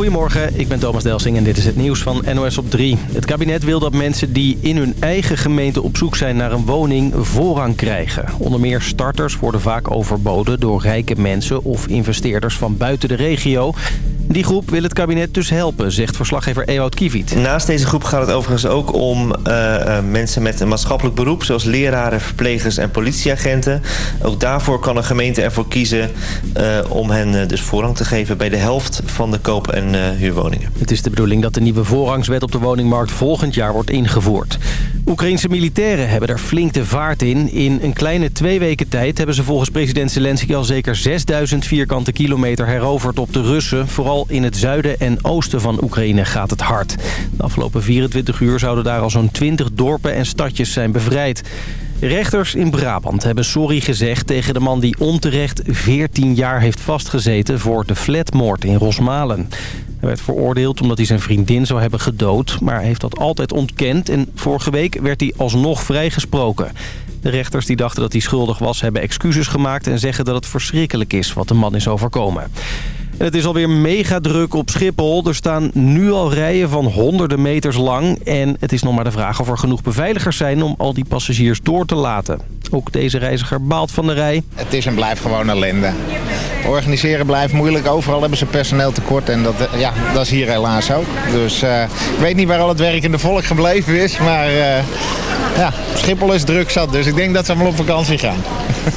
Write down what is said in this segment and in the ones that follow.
Goedemorgen, ik ben Thomas Delsing en dit is het nieuws van NOS op 3. Het kabinet wil dat mensen die in hun eigen gemeente op zoek zijn naar een woning voorrang krijgen. Onder meer starters worden vaak overboden door rijke mensen of investeerders van buiten de regio. Die groep wil het kabinet dus helpen, zegt verslaggever Ewout Kiviet. Naast deze groep gaat het overigens ook om uh, mensen met een maatschappelijk beroep... zoals leraren, verplegers en politieagenten. Ook daarvoor kan een gemeente ervoor kiezen uh, om hen dus voorrang te geven... bij de helft van de koop- en huurwoningen. Het is de bedoeling dat de nieuwe voorrangswet op de woningmarkt volgend jaar wordt ingevoerd. Oekraïnse militairen hebben er flink de vaart in. In een kleine twee weken tijd hebben ze volgens president Zelensky al zeker 6000 vierkante kilometer heroverd op de Russen. Vooral in het zuiden en oosten van Oekraïne gaat het hard. De afgelopen 24 uur zouden daar al zo'n 20 dorpen en stadjes zijn bevrijd. Rechters in Brabant hebben sorry gezegd tegen de man die onterecht 14 jaar heeft vastgezeten voor de flatmoord in Rosmalen. Hij werd veroordeeld omdat hij zijn vriendin zou hebben gedood, maar heeft dat altijd ontkend en vorige week werd hij alsnog vrijgesproken. De rechters die dachten dat hij schuldig was hebben excuses gemaakt en zeggen dat het verschrikkelijk is wat de man is overkomen. En het is alweer mega druk op Schiphol. Er staan nu al rijen van honderden meters lang. En het is nog maar de vraag of er genoeg beveiligers zijn om al die passagiers door te laten. Ook deze reiziger baalt van de rij. Het is en blijft gewoon ellende. Organiseren blijft moeilijk. Overal hebben ze personeel tekort. En dat, ja, dat is hier helaas ook. Dus uh, ik weet niet waar al het werkende volk gebleven is. Maar uh, ja, Schiphol is druk zat. Dus ik denk dat ze allemaal op vakantie gaan.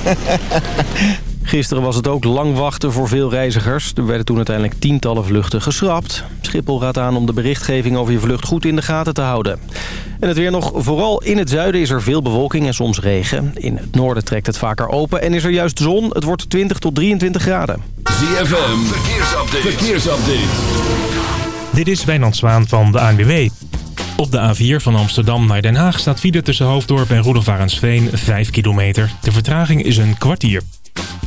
Gisteren was het ook lang wachten voor veel reizigers. Er werden toen uiteindelijk tientallen vluchten geschrapt. Schiphol raadt aan om de berichtgeving over je vlucht goed in de gaten te houden. En het weer nog, vooral in het zuiden is er veel bewolking en soms regen. In het noorden trekt het vaker open en is er juist zon. Het wordt 20 tot 23 graden. ZFM, verkeersupdate. verkeersupdate. Dit is Wijnand Zwaan van de ANWB. Op de A4 van Amsterdam naar Den Haag staat file tussen Hoofddorp en Roelofarensveen 5 kilometer. De vertraging is een kwartier.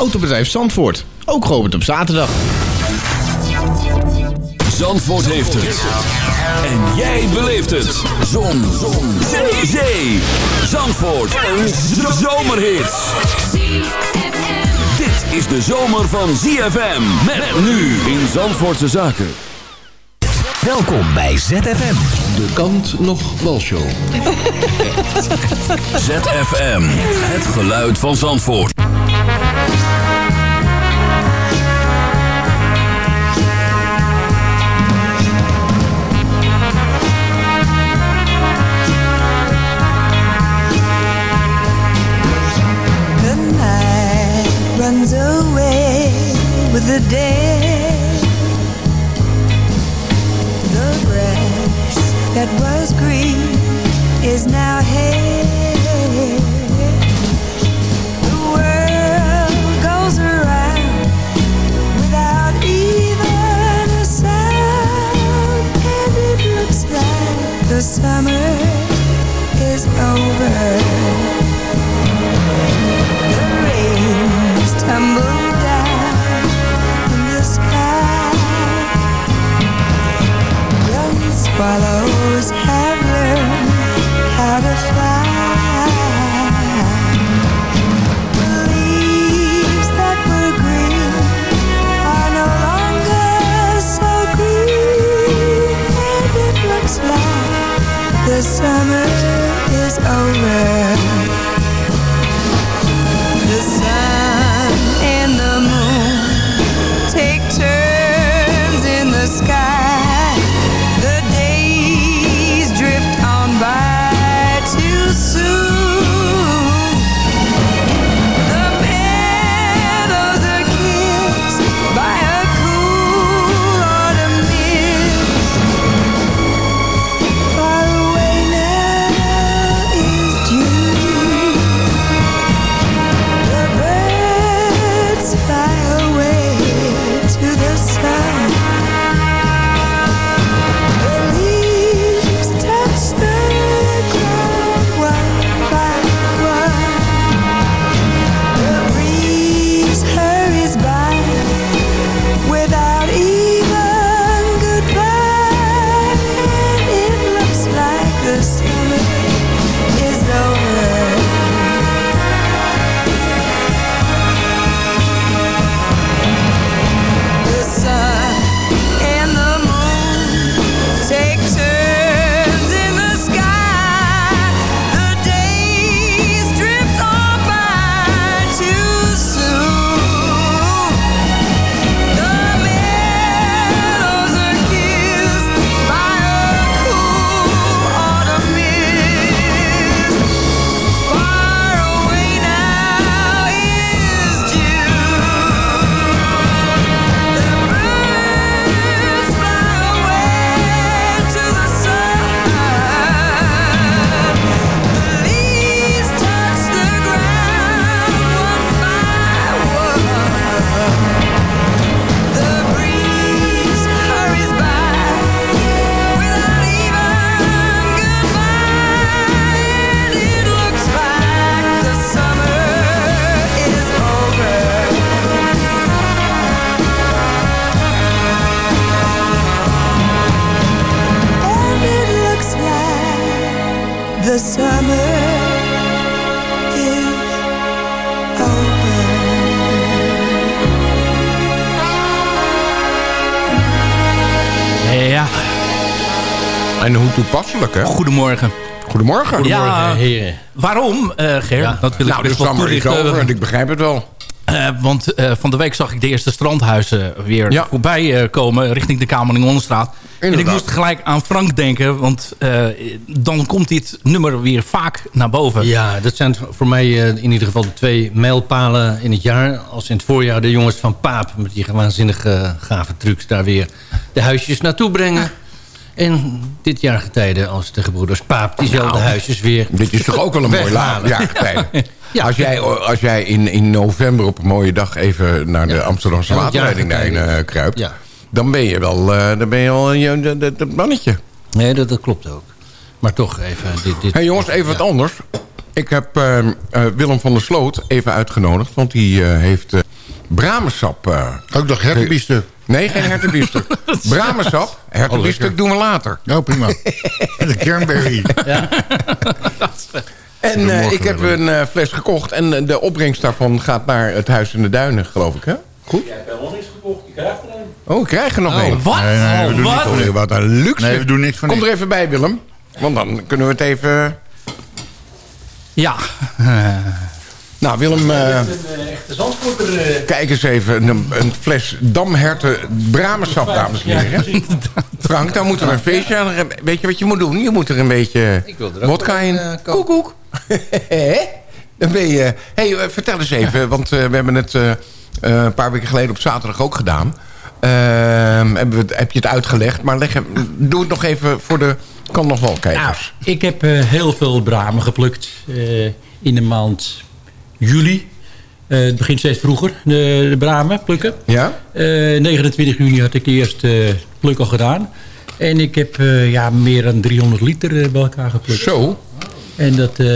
Autobedrijf Zandvoort. Ook geopend op zaterdag. Zandvoort heeft het. En jij beleeft het. Zon. Zon. Zee. Zee. Zandvoort. Een zomerhit. Dit is de zomer van ZFM. Met nu in Zandvoortse Zaken. Welkom bij ZFM. De kant nog show. ZFM. Het geluid van Zandvoort. With the day. The grass that was green is now hay. Hè? goedemorgen. Goedemorgen. Ja, heren. waarom, eh Ger? Dat wil ik Nou, dus er wel toelichten. en ik begrijp het wel. Eh, want eh, van de week zag ik de eerste strandhuizen weer Ja. voorbij eh, komen richting de Kamerling-Onstraat. En ik moest gelijk aan Frank denken, want eh, dan komt dit nummer weer vaak naar boven. Ja, dat zijn voor mij eh, in ieder geval de twee mijlpalen in het jaar. Als in het voorjaar de jongens van Paap... met die waanzinnige gave trucs daar weer de huisjes naartoe brengen. En dit jaar getijden als de gebroeders Paap... diezelfde Nou, huisjes weer Dit is toch ook wel een mooi jaargetijde. Ja. Als jij, als jij in, in november op een mooie dag even naar de Amsterdamse Ja, het waterleiding jaargetijde. eh, kruipt... Ja. dan ben je wel, eh, dan ben je wel dat- mannetje. Nee, dat, dat klopt ook. Maar toch even dit... dit Hé jongens, even wat anders. Ik heb eh, eh, Willem van der Sloot even uitgenodigd... want die eh, heeft uh, bramensap... eh, Ook nog hertenbiefstuk. Nee, geen hertenbiefstuk. bramensap, hertenbiefstuk lekker. doen we later. Oh, prima. En de cranberry. En eh, ik heb een eh, fles gekocht... en eh, de opbrengst daarvan gaat naar het Huis in de Duinen, geloof ik, hè? Goed? Jij hebt helemaal niks gekocht, je krijgt er een. Oh, ik krijg er nog Oh, een. wat? Nee, nee, we Oh, doen wat? niet voor Oh, wat een luxe. Nee, we doen niks van Kom er even bij, Willem. Want dan kunnen we het even... Ja, Nou, Willem, eh, kijk eens even. Een, een fles damherten bramensap, dames en heren. Frank, dan moeten we een feestje aan. Weet je wat je moet doen? Je moet er een beetje Ik er wodka in. eh. Koek, koek. Dan ben je... hey, eh, vertel eens even, want eh, we hebben het eh, eh, een paar weken geleden op zaterdag ook gedaan. Ehm, hebben we het, heb je het uitgelegd, maar leg, doe het nog even voor de kan nog wel Nou, kijkers. ik heb eh, heel veel bramen geplukt eh, in de maand juli. Eh, het begint steeds vroeger, de, de bramen plukken. Ja? Eh, 29 juni had ik de eerste eh, pluk al gedaan. En ik heb eh, ja, meer dan 300 liter eh, bij elkaar geplukt. Zo? En dat, eh,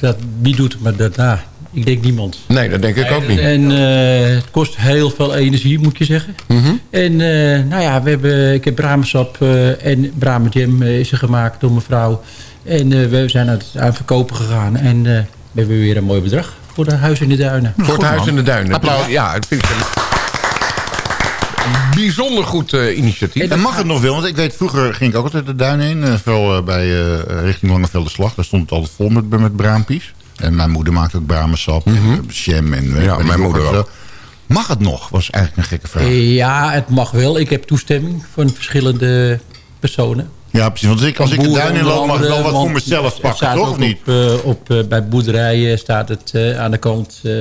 dat, wie doet maar daarna? Ik denk niemand. Nee, dat denk ik ook niet. En eh, het kost heel veel energie, moet je zeggen. Mhm. En eh, nou ja, we hebben, ik heb bramensap eh, en bramenjam eh, is er gemaakt door mevrouw. En eh, we zijn aan het aan het verkopen gegaan. En eh, we hebben weer een mooi bedrag voor het huis in de duinen. Voor het Huis in de Duinen. Applaus. Ja, het vind ik een bijzonder goed eh, initiatief. En mag het nog wel? Want ik weet, vroeger ging ik ook altijd de duin in. eh, vooral eh, bij eh, richting Langevelde Slag. Daar stond het altijd vol met, met braampies. En mijn moeder maakte ook bramensap en eh, jam. En, Ja, mijn moeder zo. ook. Mag het nog? Was eigenlijk een gekke vraag. Ja, het mag wel. Ik heb toestemming van verschillende personen. Ja, precies. Want ik, als ik de Boeren duin in loop, mag ik wel wat voor mezelf het pakken, staat toch? Of niet? Op, eh, op, eh, bij boerderijen staat het eh, aan de kant eh,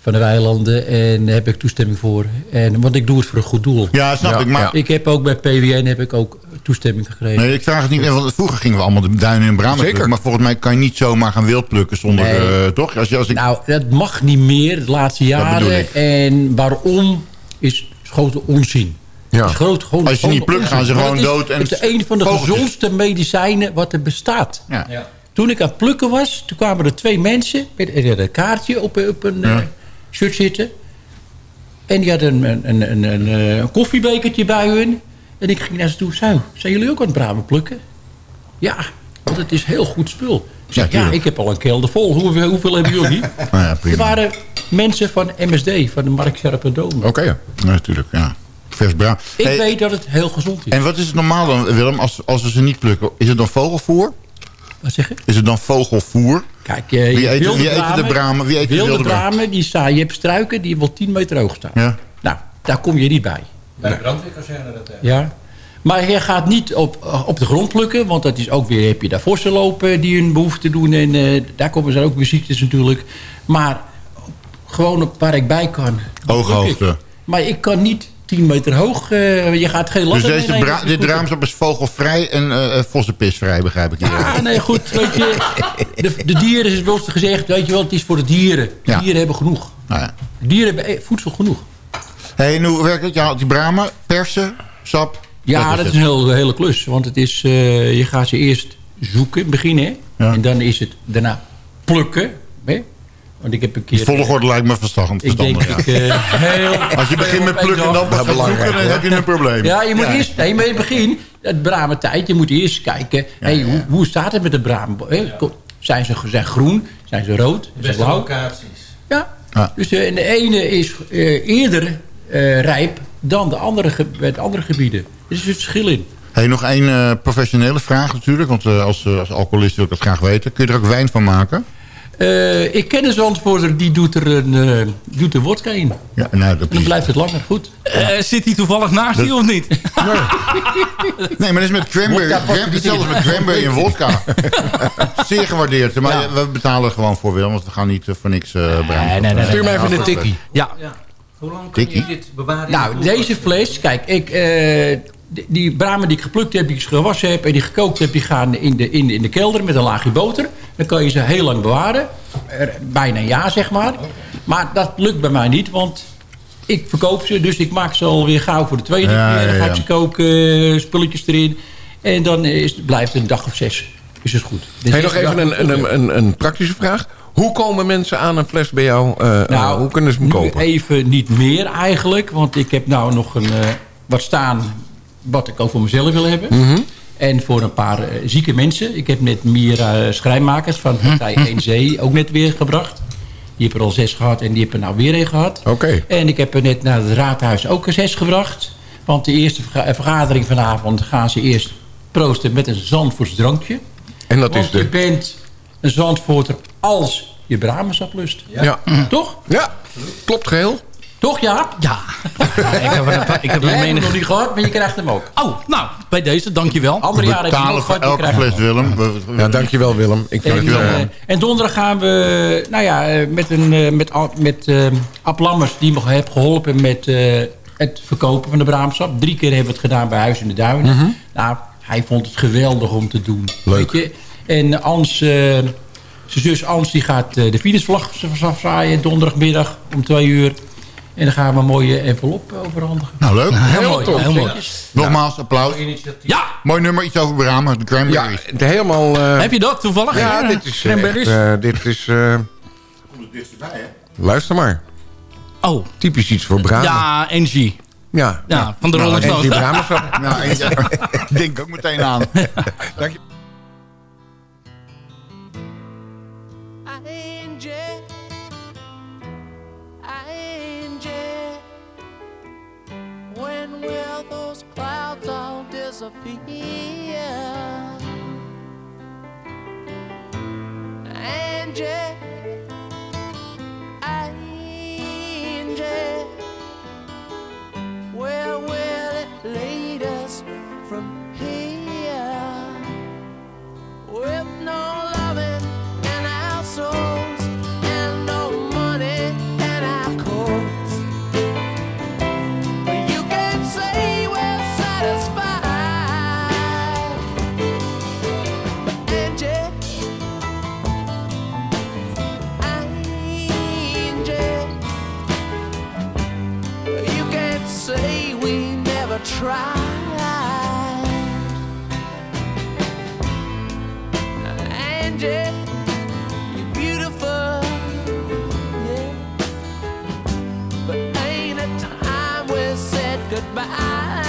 van de weilanden. En daar heb ik toestemming voor. En, want ik doe het voor een goed doel. Ja, snap Ja, ik. Maar ja. Ik heb ook bij PWN heb ik ook toestemming gekregen. nee, ik vraag het niet meer. Want vroeger gingen we allemaal de duinen in bramen Zeker. plukken. Maar volgens mij kan je niet zomaar gaan wild plukken zonder... Nee. eh, toch? Als, je, als ik, Nou, dat mag niet meer de laatste bedoel jaren. ik. En waarom is grote onzin. Ja. Het is groot, gewoon, Als je niet plukt, gaan ze gewoon dood Het en is, het is een van de vogeltjes. gezondste medicijnen wat er bestaat. ja. Toen ik aan het plukken was, toen kwamen er twee mensen... met een een kaartje op, op een Ja. eh, shirt zitten. En die hadden een, een, een, een, eh, een koffiebekertje bij hun. En ik ging naar ze toe. Zo, zijn jullie ook aan het bramen plukken? Ja, want het is heel goed spul. Ik zeg, Ja, ik heb al een kelder vol. Hoeveel, hoeveel hebben jullie? Nou ja, Er waren mensen van MSD, van de Mark Scherpendome. Oké. Ja, natuurlijk, ja. Vers. Ik Hey, weet dat het heel gezond is. En wat is het normaal dan, Willem, als, als we ze niet plukken? Is het dan vogelvoer? Wat zeg je? Is het dan vogelvoer? Kijk, eh, Wie eet- wilde wie eet de bramen? Wie eet de wilde wilde bramen? die staan, je hebt struiken die wel 10 meter hoog staan. Ja. Nou, daar kom je niet bij. Bij de brandweerkazerne dat eh. Ja. Maar je gaat niet op, op de grond plukken, want dat is ook weer, heb je daar vossen lopen die hun behoefte doen. En eh, daar komen ze ook weer ziektes natuurlijk. Maar gewoon op waar ik bij kan. Ooghoogte. Maar ik kan niet 10 meter hoog, eh, je gaat geen Dus ladder deze dit raamsap is vogelvrij en eh vossenpisvrij, begrijp ik hier. Ah, nee, goed. Weet je, de, de dieren is wel gezegd, weet je wel, het is voor de dieren. De Ja. dieren hebben genoeg. Nou ja. De dieren hebben voedsel genoeg. Hey, en hoe werkt het? Ja, die bramen, persen, sap. Ja, dat is een heel, hele klus. Want het is, je gaat ze eerst zoeken, beginnen. Ja. En dan is het daarna plukken. Hè? Want ik heb een keer... Die volgorde lijkt me verstandig. ik denk ik eh, heel... Als je begint met plukken en dan gaat zoeken, dan heb je een probleem. Ja, je moet eerst... Nee, maar in het begin... het bramen tijd. Je moet eerst kijken, hey, Hoe, hoe staat het met de bramen? hè? Ko- Zijn ze zijn groen? Zijn ze rood? Beste blauw? locaties. Ja. Ja. Dus eh, en de ene is eh, eerder eh, rijp dan de andere, de andere gebieden. Er is een verschil in. Hey, nog één eh, professionele vraag natuurlijk. Want eh, als, als alcoholist wil ik dat graag weten. Kun je er ook wijn van maken? Eh, ik ken een Zandvoorter, die doet er een uh, doet er wodka in. Ja, nou, dat Dan blijft het langer goed. Eh, zit hij toevallig naast Dat- je of niet? Nee, maar dat is met cranberry. Wodka er niet met cranberry en vodka. Zeer gewaardeerd. Maar Ja. we betalen er gewoon voor, Willem. Want we gaan niet voor niks uh, nee, nee, nee. Stuur me even een tikkie. Ja. Hoe lang kun je dit bewaren? Nou, de deze vlees, kijk, ik, eh, die, die bramen die ik geplukt heb, die ik gewassen heb en die gekookt heb, die gaan in de, in, de- in de kelder met een laagje boter. Dan kan je ze heel lang bewaren. Bijna een jaar, zeg maar. Maar dat lukt bij mij niet, want ik verkoop ze, dus ik maak ze alweer gauw voor de tweede Ja, keer. Dan ga ik ze koken, spulletjes erin. En dan is, blijft het een dag of zes. Is het goed. Dus Hey, nog even een, een, een, een praktische vraag. Hoe komen mensen aan een fles bij jou? Eh, eh, Nou, hoe kunnen ze hem nu kopen? even niet meer eigenlijk. Want ik heb nou nog een, eh, wat staan wat ik ook voor mezelf wil hebben. Mhm. En voor een paar zieke mensen. Ik heb net Mira Schrijnmakers van Partij 1 Zee ook net weer gebracht. Die hebben er al zes gehad en die hebben er nou weer een gehad. Oké. En ik heb er net naar het raadhuis ook een zes gebracht. Want de eerste verga- vergadering vanavond gaan ze eerst proosten met een Zandvoorts drankje. En dat Want is de... je bent een Zandvoorter als je bramensap lust. Ja. Toch? ja, klopt geheel. Toch, ja? Ja. ik heb er, ik heb er Jij menig... nog niet gehad, maar je krijgt hem ook. Oh, nou, bij deze, dankjewel. Andere jaren heb je voor gehad, elke fles. Willem. Ja, dankjewel Willem. Ik vind En, eh, eh, en donderdag gaan we, nou ja, eh, met, een, eh, met, met eh, Ab Lammers, die me heeft geholpen met eh, het verkopen van de braamsap. Drie keer hebben we het gedaan bij Huis in de Duinen. Nou, hij vond het geweldig om te doen. Leuk. Weet je? En Ans, eh, zijn zus Ans, die gaat eh, de Venusvlag afzaaien donderdagmiddag om twee uur. En dan gaan we een mooie envelop overhandigen. Nou, leuk. Heel mooi, heel mooi. Nogmaals, applaus. Ja, Mooi nummer, iets over bramen. De ja, cranberries. het helemaal... eh, heb je dat toevallig? ja, dit is eh, Cranberries? echt, eh, dit is... eh, luister maar. Oh, Typisch iets voor Brabant. ja, NG. Ja. Ja, van de Nou, Rolling Stones. Nou, en- ja, ik denk ook meteen aan. Dank je. Disappear? Where will it lead us from here? With no tried. Angie, you're beautiful, yeah. But ain't it time we said goodbye?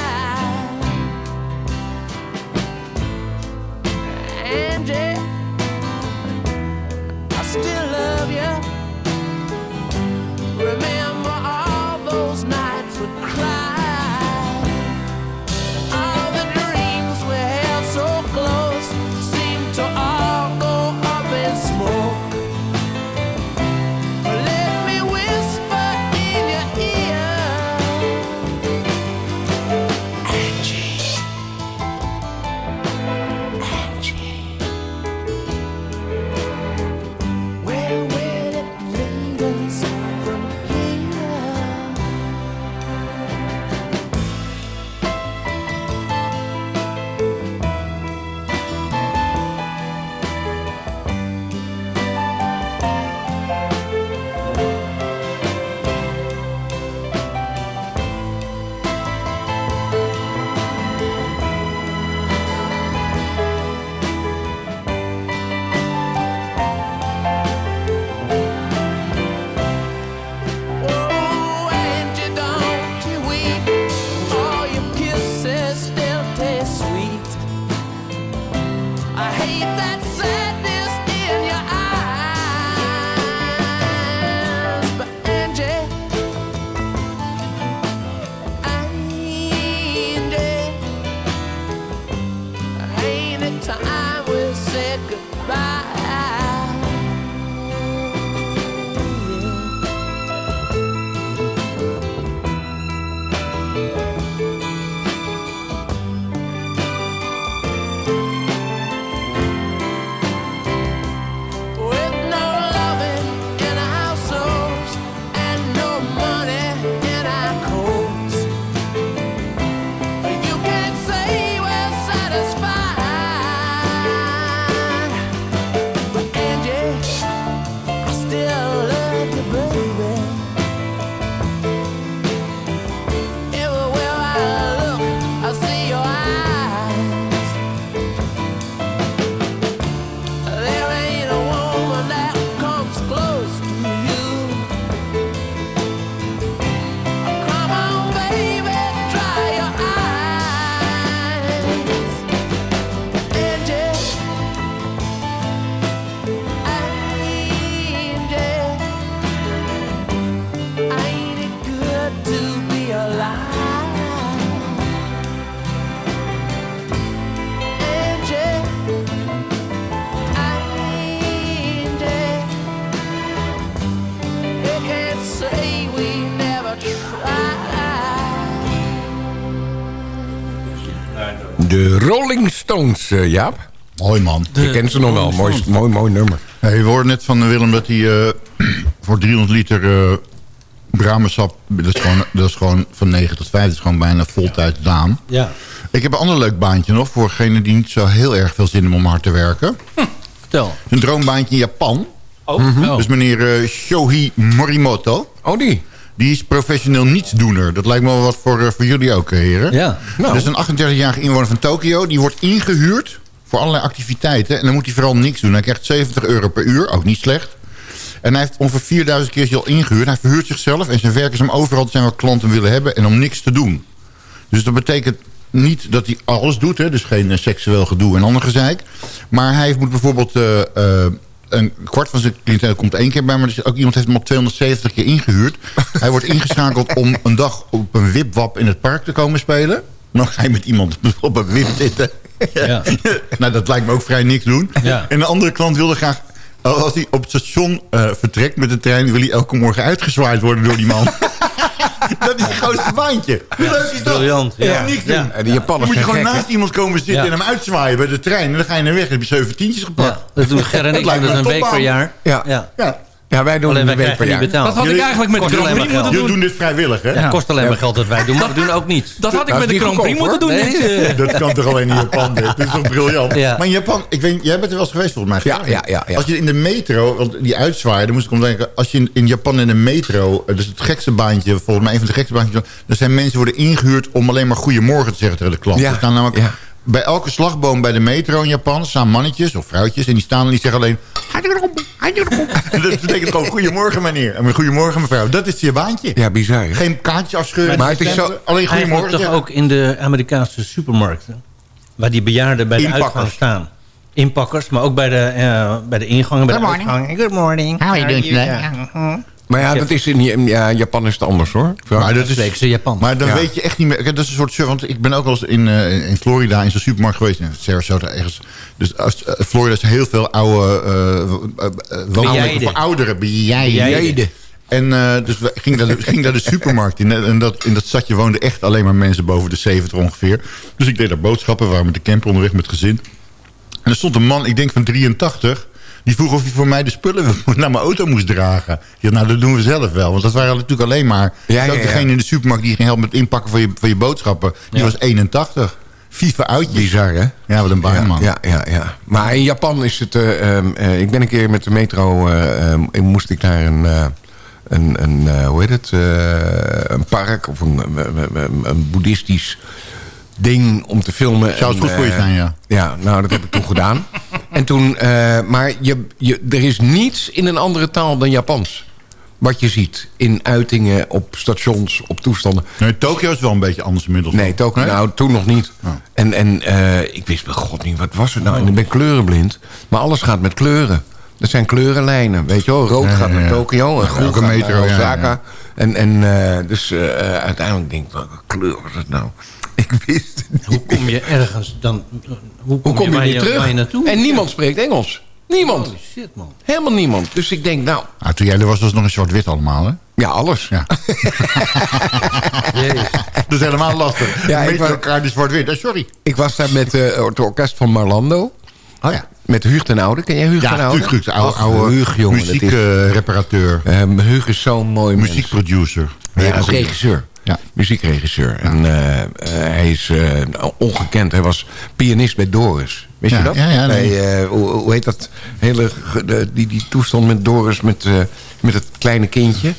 Rolling Stones, eh, Jaap. Mooi man. Je kent ze nog wel. Mooi, mooi, mooi nummer. Hey, we hoorden net van Willem dat hij eh, voor 300 liter eh bramensap... Dat is, gewoon, dat is gewoon van 9 tot 5. Dat is gewoon bijna voltijd Daan. Ja. Ik heb een ander leuk baantje nog. Voor degene die niet zo heel erg veel zin hebben om hard te werken. Vertel. Een droombaantje in Japan. Oh. Mhm. Dus meneer eh, Shohei Morimoto. Oh, die? Die is professioneel nietsdoener. Dat lijkt me wel wat voor, eh, voor jullie ook, eh, heren. Ja. Dat is een 38-jarige inwoner van Tokio. Die wordt ingehuurd voor allerlei activiteiten. En dan moet hij vooral niks doen. Hij krijgt 70 euro per uur, ook niet slecht. En hij heeft ongeveer 4000 keer al ingehuurd. Hij verhuurt zichzelf en zijn werk is om overal te zijn wat klanten willen hebben... en om niks te doen. Dus dat betekent niet dat hij alles doet. Hè? Dus geen seksueel gedoe en ander gezeik. Maar hij moet bijvoorbeeld... eh, eh, een kwart van zijn cliënteel komt één keer bij... maar is ook iemand heeft hem al 270 keer ingehuurd. hij wordt ingeschakeld om een dag op een wipwap in het park te komen spelen. Dan ga je met iemand op een wip zitten. Ja. nou, dat lijkt me ook vrij niks doen. Ja. En een andere klant wilde graag... Als hij op het station eh, vertrekt met de trein... wil hij elke morgen uitgezwaaid worden door die man. dat is het grootste baantje. Hoe leuk is dat? Briljant, ja. Ja. Niks doen. Ja. En die Japanners Dan moet je gewoon gek, naast iemand komen zitten Ja. en hem uitzwaaien bij de trein. En dan ga je naar weg. Dan heb je zeven tientjes gepakt. Ja, dat doen Ger en ik. Dat is een een week per jaar. Ja. Ja. Ja. Wij doen Alleen wij een week per krijgen niet jaar. betaald. Dat had ik eigenlijk met de Grand Prix moeten Jullie doen. doen dit vrijwillig, hè? Het kost alleen maar geld dat wij doen, maar we doen ook niet. Dat had ik Dat met de niet Grand Prix moeten doen. eh. Dat kan toch alleen in Japan, dit? Dat is toch briljant? Ja. Maar in Japan, ik weet, jij bent er wel eens geweest volgens mij. Ja, ja, ja, ja. Als je in de metro, want die uitzwaaien, dan moest ik om denken... als je in, in Japan in de metro, eh, dat is het gekste baantje... volgens mij een van de gekste baantjes... er zijn mensen die worden ingehuurd om alleen maar goedemorgen te zeggen tegen de klant. Ja, staan namelijk ja. Bij elke slagboom bij de metro in Japan... staan mannetjes of vrouwtjes en die staan en die zeggen alleen... dat betekent gewoon goedemorgen meneer. En goedemorgen mevrouw. Dat is je baantje. Ja, bizar. hè? Geen kaartje afscheuren. Maar het is zo- alleen goedemorgen toch ook in de Amerikaanse supermarkten. Waar die bejaarden bij de Inpakkers. uitgang staan. Inpakkers, maar ook bij de, eh, bij de ingangen, bij de uitgang. Good morning. How are you doing Maar ja, dat is in ja, Japan is het anders hoor. Maar dat is, ze Japan. Maar dan Ja. weet je echt niet meer. Dat is een soort. Want ik ben ook wel eens in, eh, in Florida in zo'n supermarkt geweest. In Sarasota ergens. Dus als, eh, Florida is heel veel oude uh, woningen voor ouderen. Bejaarden. En eh, dus ging daar, ging daar de supermarkt in. En dat, in dat stadje woonden echt alleen maar mensen boven de 70 ongeveer. Dus ik deed daar boodschappen. We waren met de camper onderweg met het gezin. En er stond een man, ik denk van 83... die vroeg of hij voor mij de spullen naar mijn auto moest dragen. Ja, nou, dat doen we zelf wel. Want dat waren natuurlijk alleen maar... Ja, ja, ja. degene in de supermarkt die ging helpen met inpakken van je, van je boodschappen. Die was 81. FIFA uitjes. Bizar hè? Ja, wat een baan, Ja, ja, ja. Maar in Japan is het... eh, ehm, eh, ik ben een keer met de metro... eh, ehm, moest ik naar een... een, een hoe heet het? een park of een- een boeddhistisch ding om te filmen. Zou het goed voor je eh, zijn, ja. Ja, nou, dat heb ik toen gedaan. En toen... eh, maar je, je, er is niets in een andere taal dan Japans. Wat je ziet in uitingen, op stations, op toestanden. Nee, Tokio is wel een beetje anders inmiddels. Nee, Tokio, Nee? nou, toen nog niet. Oh. En, en eh, ik wist bij god niet, wat was het nou? En ik ben kleurenblind. Maar alles gaat met kleuren. Dat zijn kleurenlijnen, weet je wel. Rood Ja, gaat ja. Tokio en groen gaat metro, naar Osaka. ja. En, en eh, dus eh, eh, uiteindelijk denk ik, welke kleur was het nou? Ik wist het Hoe niet. kom je ergens dan... Hoe kom, Hoe kom je waar weer terug? waar je naartoe? En niemand spreekt Engels. Niemand. Holy shit, man. Helemaal niemand. Dus ik denk, nou, Nou, toen jij er was, was het nog een zwart-wit allemaal, hè? ja, alles. Ja. Dat is helemaal lastig. Ja, ik wou- elkaar die zwart-wit. Sorry. Ik was daar met eh, het orkest van Marlando. Oh ja. Met Huug ten Oude. Ken jij Huug Ja, ten Oude? natuurlijk. De oude, oude Huug, jongen. muziekreparateur. Ehm, Huug is zo'n mooi mens. muziekproducer. Ja, regisseur. Ja. Muziekregisseur. En eh, eh, hij is eh, ongekend. Hij was pianist bij Doris. Wist Ja, je dat? ja, ja, nee. Bij, eh, hoe, hoe heet dat? Hele, die, die toestand met Doris met, eh, met het kleine kindje.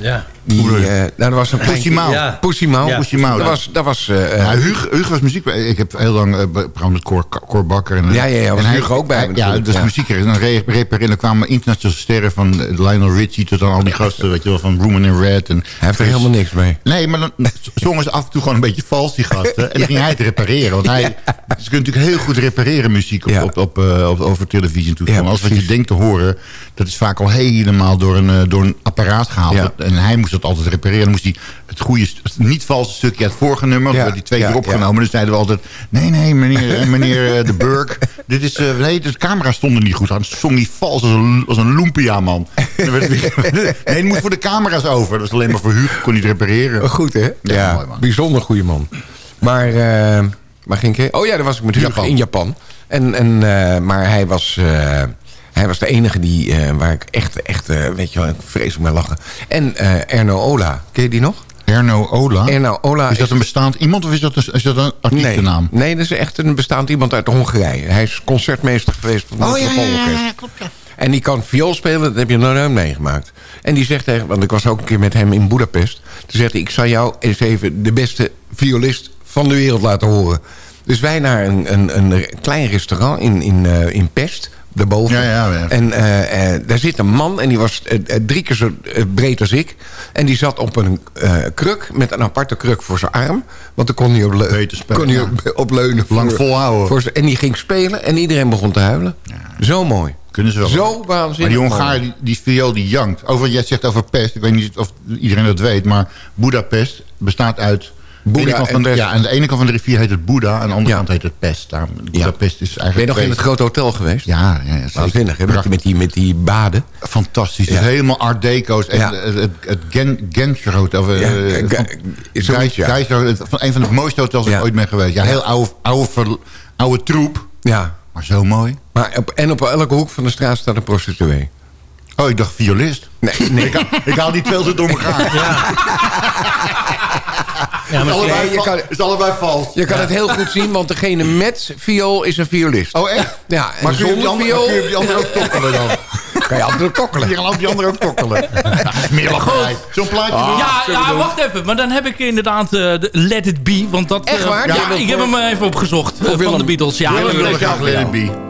Ja. Die, eh, nou, dat was een Pussy kind- Mau. Ja. Pussy Mau. Ja. Pussy Mau, Dat was... Dat was eh, Ja, Huug, Huug was muziek. Ik heb heel lang programma met Cor, Cor Bakker. En, Ja, ja, ja, was en Huug ook bij hij- me Ja, natuurlijk, dat is ja. muziek. En dan re- repareren kwamen internationale sterren van Lionel Richie tot aan al die gasten, weet je wel, van Roman in Red. En hij heeft er helemaal niks mee. Nee, maar dan zongen ze af en toe gewoon een beetje vals, die gasten. En dan ging hij het repareren. Want hij, ze kunnen natuurlijk heel goed repareren muziek op, Ja. op, op, eh, op, over televisie. Ja, Alles wat je denkt te horen, dat is vaak al helemaal door een, door een apparaat gehaald. Ja. En hij moest dat altijd repareren. Dan moest hij het goede, het niet valse stukje het vorige nummer. Ja. Die twee keer opgenomen. Dus zeiden we altijd, nee, nee, meneer, eh, meneer eh, de Burg. Dit is, eh, nee, de camera stonden niet goed. Dan zong hij vals als een, als een lumpia, man. Weer- nee, het moet voor de camera's over. Dat is alleen maar voor Hugo, kon hij het repareren. Goed, hè? Ja, mooi, man. bijzonder goede man. Maar, eh, Maar geen keer. Oh ja, daar was ik met Hugo Japan. in Japan. En, en, eh, maar hij was, eh, hij was de enige die, eh, waar ik echt, echt eh, weet je wel, ik vreselijk mee lachen. En eh, Erno Ola, ken je die nog? Erno Ola? Erno Ola is dat een bestaand iemand of is dat een, is dat een artiestennaam? Nee, nee, dat is echt een bestaand iemand uit Hongarije. Hij is concertmeester geweest van het Oh ja, ja, klopt ja. En die kan viool spelen, dat heb je nog nooit meegemaakt. En die zegt tegen, want ik was ook een keer met hem in Budapest. Toen zegt hij, ik zal jou eens even de beste violist van de wereld laten horen. Dus wij naar een, een, een klein restaurant in, in, in Pest, daarboven. Ja, ja, ja. En eh, eh, daar zit een man en die was eh, drie keer zo breed als ik. En die zat op een kruk met een aparte kruk voor zijn arm. Want dan kon hij op, le- kon hij op, op leunen. Lang voor- volhouden. voor en die ging spelen en iedereen begon te huilen. Zo mooi. Kunnen ze wel. Zo waanzinnig Maar die. Hongaar, die, die viool, die jankt. Over, jij zegt over pest. Ik weet niet of iedereen dat weet. Maar Budapest bestaat uit... Boeddha en pest. Ja, aan de ene kant van de rivier heet het Boeddha. En aan de andere kant heet het Pest. Daarom, Budapest is eigenlijk... Ben je nog in het grote hotel geweest? Ja. Waanzinnig, hè? Met, die- met, die, met die baden. Fantastisch. Het is helemaal art deco's. En het, het, het Gen, Genscher Hotel. van- een van de mooiste hotels waar ik ooit ben geweest. Ja, heel oude, oude, oude troep. Ja. Maar zo mooi. Maar op, en op elke hoek van de straat staat een prostituee. Oh, ik dacht violist. Nee, nee. ik, haal- ik haal die twee zo door elkaar. Ja, is, allebei, nee, je kan, is allebei vals. je kan Ja. het heel goed zien, want degene met viool is een violist. Oh, echt? Ja, en Maar kun je, op zonder andere, viool... kun je die andere ook tokkelen dan? kan je op tokkelen. Je kan op die andere ook tokkelen. Ja, meer. Zo'n plaatje. doen. ja, ja, wacht even. Maar dan heb ik inderdaad eh, de Let It Be. Want dat, Echt eh, waar? Ja, Ja, ik heb hem even opgezocht eh, van de Beatles. Ja, Willem dat wil wil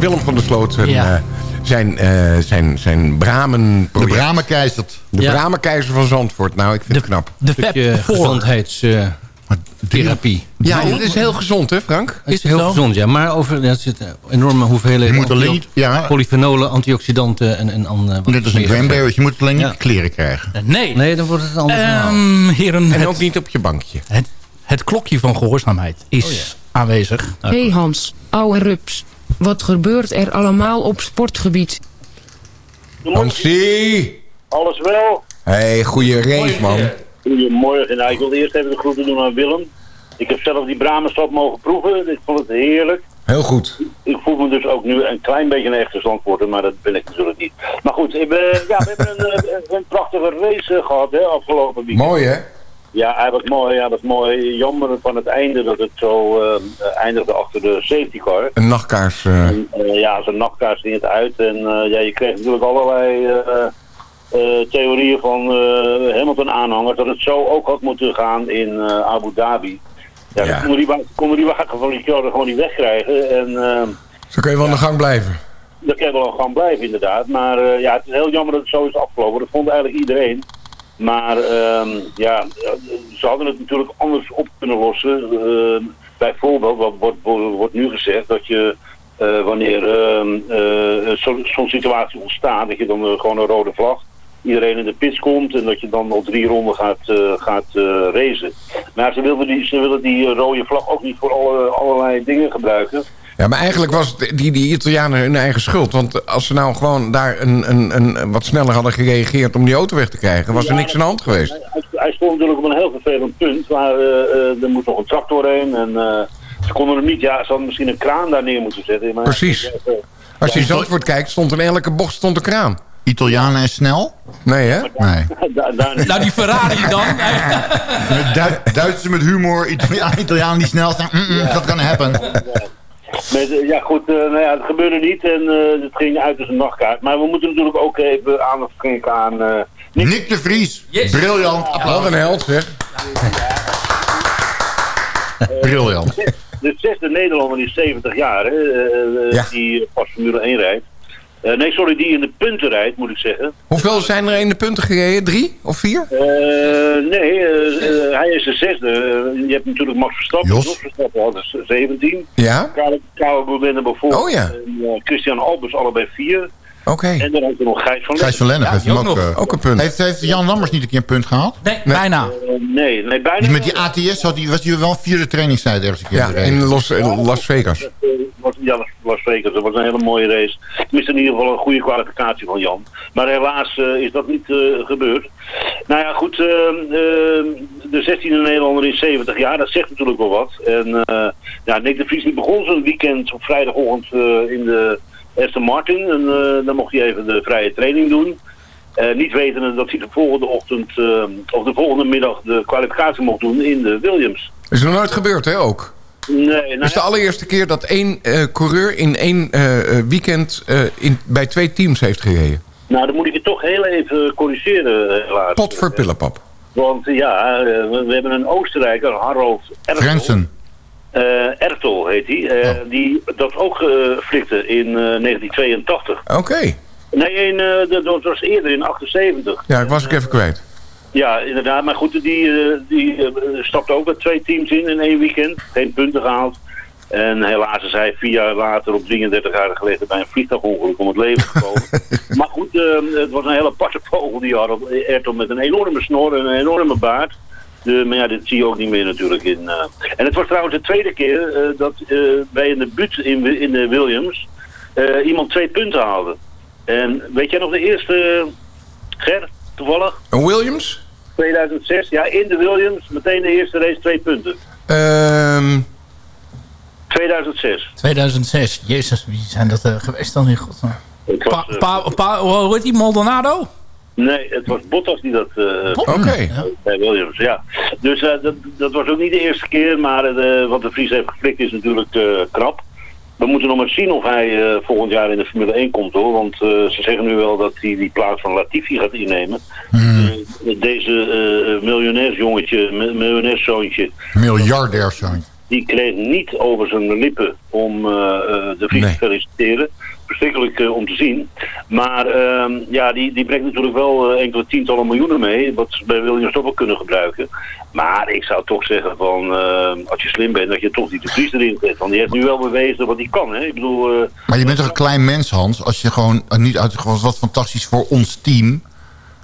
Willem van der Sloot. En, Ja. eh, zijn, eh, zijn, zijn Bramen De Bramenkeizer. De Ja. Bramenkeizer van Zandvoort. Nou, ik vind het knap. De Fab 4. gezondheidstherapie. Ja, het is heel gezond, hè Frank? Het is heel zo? gezond, ja. Maar over, er zitten enorme hoeveelheden Je moet alleen ja. polyfenolen, antioxidanten en, en an- wat Net als een cranberry. Je moet alleen niet Ja. kleren krijgen. Nee. Nee, dan wordt het anders. Ehm, heren, En het, ook niet op je bankje. het, het klokje van gehoorzaamheid is aanwezig. Hey Hans, ouwe rups. Wat gebeurt er allemaal op sportgebied? Hansie! Alles wel? Hey, goede race, man. Goedemorgen. Nou, ik wil eerst even de groeten doen aan Willem. Ik heb zelf die Bramenstad mogen proeven. Ik vond het heerlijk. Heel goed. Ik voel me dus ook nu een klein beetje een echte zandvoorter, maar dat ben ik natuurlijk niet. Maar goed, ik ben- ja, we hebben een, eh, een prachtige race eh, gehad hè, afgelopen weekend. Mooi, hè? Ja, hij was mooi. Ja, was mooi. Jammer van het einde dat het zo eh, eindigde achter de safety car. Een nachtkaars. eh, En, eh, ja, zo'n nachtkaars ging het uit. En eh, ja, je kreeg natuurlijk allerlei eh, eh, theorieën van eh Hamilton aanhangers dat het zo ook had moeten gaan in eh, Abu Dhabi. Ja, Ja. dan konden die, konden die wagen van Ricciardo gewoon niet wegkrijgen. En eh, zo kun je wel aan de gang blijven. dat kan wel gewoon blijven inderdaad. Maar eh, ja, het is heel jammer dat het zo is afgelopen. Dat vond eigenlijk iedereen. Maar ehm, ja, ze hadden het natuurlijk anders op kunnen lossen. Ehm, bijvoorbeeld, wat wordt, nu gezegd, dat je eh, wanneer ehm, eh, zo- zo'n situatie ontstaat, dat je dan eh, gewoon een rode vlag, iedereen in de pits komt en dat je dan op drie ronden gaat, gaat racen. Maar ze wilden die, ze willen die rode vlag ook niet voor alle, allerlei dingen gebruiken. Ja, maar eigenlijk was die, die Italianen hun eigen schuld. Want als ze nou gewoon daar een, een, een, wat sneller hadden gereageerd om die auto weg te krijgen... was er niks aan de hand geweest. Hij, hij stond natuurlijk op een heel vervelend punt, waar eh, eh, er moet nog een tractor heen en eh, ze konden hem niet, ja, ze hadden misschien een kraan daar neer moeten zetten. Maar, Precies. Als je in Zandvoort kijkt, stond in elke bocht stond een kraan. Italianen en snel? Nee, hè? Nee. Nou, die Ferrari dan. Du Duitsers met humor, Italianen, die snel zijn. Mm -mm, Dat kan happen. Met, eh, ja goed, eh, nou ja, het gebeurde niet en eh, het ging uit als een nachtkaart. Maar we moeten natuurlijk ook even aandacht schenken aan... eh, Nick de Vries. Briljant. Wat een held, zeg. Briljant. De zesde Nederlander die is 70 jaar, hè, Ja. die pas Formule 1 rijdt. Eh, nee, sorry, die in de punten rijdt, moet ik zeggen. Hoeveel zijn er in de punten gereden? Drie of vier? Eh, nee, eh, hij is de zesde. Je hebt natuurlijk Max Verstappen. Jos. Verstappen had dus 17. Ja? Karel Goulbenne bijvoorbeeld. Oh ja. En, Christian Albers allebei vier. Oké. En dan heb je nog Gijs van Gijs van Lennep heeft hem ook, ook een punt. Heeft, heeft Jan Lammers niet een keer een punt gehaald? Nee, bijna. Nee, nee, bijna. Dus met die ATS had hij, was hij wel vierde trainingstijd ergens een keer Ja, in Los, in Las Vegas. Was, ja, Vegas. Dat was een hele mooie race. Tenminste in ieder geval een goede kwalificatie van Jan. Maar helaas eh, is dat niet eh, gebeurd. Nou ja, goed. eh, eh, de 16e Nederlander in 70 jaar, dat zegt natuurlijk wel wat. En eh, ja, de Vries die begon zijn weekend op vrijdagochtend in de Aston Martin. En dan mocht hij even de vrije training doen. Niet wetende dat hij de volgende ochtend, eh, of de volgende middag de kwalificatie mocht doen in de Williams. Is nog nooit gebeurd, hè, ook? Nee, nou Het is de allereerste keer dat één eh, coureur in één eh, eh, weekend in, bij twee teams heeft gereden. Nou, dan moet ik je toch heel even corrigeren. Pot voor pillenpap. Want ja, we, we hebben een Oostenrijker, Harold Ertel. Frensen. Eh, Ertel heet hij. eh, Die dat ook flikte in eh, 1982. Oké. Nee, in, dat dat was eerder in 78. Ja, ik was ik even kwijt. Ja, inderdaad. Maar goed, die, eh, die eh, stapte ook met twee teams in in één weekend. Geen punten gehaald. En helaas is hij vier jaar later op 33-jarige leeftijd bij een vliegtuigongeluk om het leven gekomen. maar goed, eh, het was een hele aparte vogel die had. Ertel met een enorme snor en een enorme baard. De, maar ja, dit zie je ook niet meer natuurlijk in. eh. En het was trouwens de tweede keer dat bij een debuut in, in de Williams iemand twee punten haalde. En weet jij nog de eerste, Ger, toevallig? Een Williams? 2006, ja, in de Williams, meteen de eerste race twee punten. Ehm 2006. 2006. Jezus, wie zijn dat eh, geweest dan in godsnaam? Het was, Pa, pa, pa, hoe heet die? Maldonado? Nee, het was Bottas die dat... eh, Oké. Bij Williams, ja. Dus eh, dat, dat was ook niet de eerste keer, maar eh, wat de Vries heeft geflikt is natuurlijk eh, krap. We moeten nog maar zien of hij eh, volgend jaar in de Formule 1 komt hoor. Want eh, ze zeggen nu wel dat hij die plaats van Latifi gaat innemen. Eh, deze eh miljonairsjongetje, mi- miljonairszoontje. Miljardair zo'n. Die kreeg niet over zijn lippen om eh, eh, de Vries te feliciteren. Verschrikkelijk eh, om te zien. Maar ehm, ja, die, die brengt natuurlijk wel eh, enkele tientallen miljoenen mee. Wat ze bij Williams toch wel kunnen gebruiken. Maar ik zou toch zeggen van, eh, als je slim bent, dat je toch niet de Vries erin zet. Want die heeft nu wel bewezen wat hij kan. Hè? Ik bedoel, eh, Maar je bent toch een klein mens, Hans? Als je gewoon niet uit... wat fantastisch voor ons team.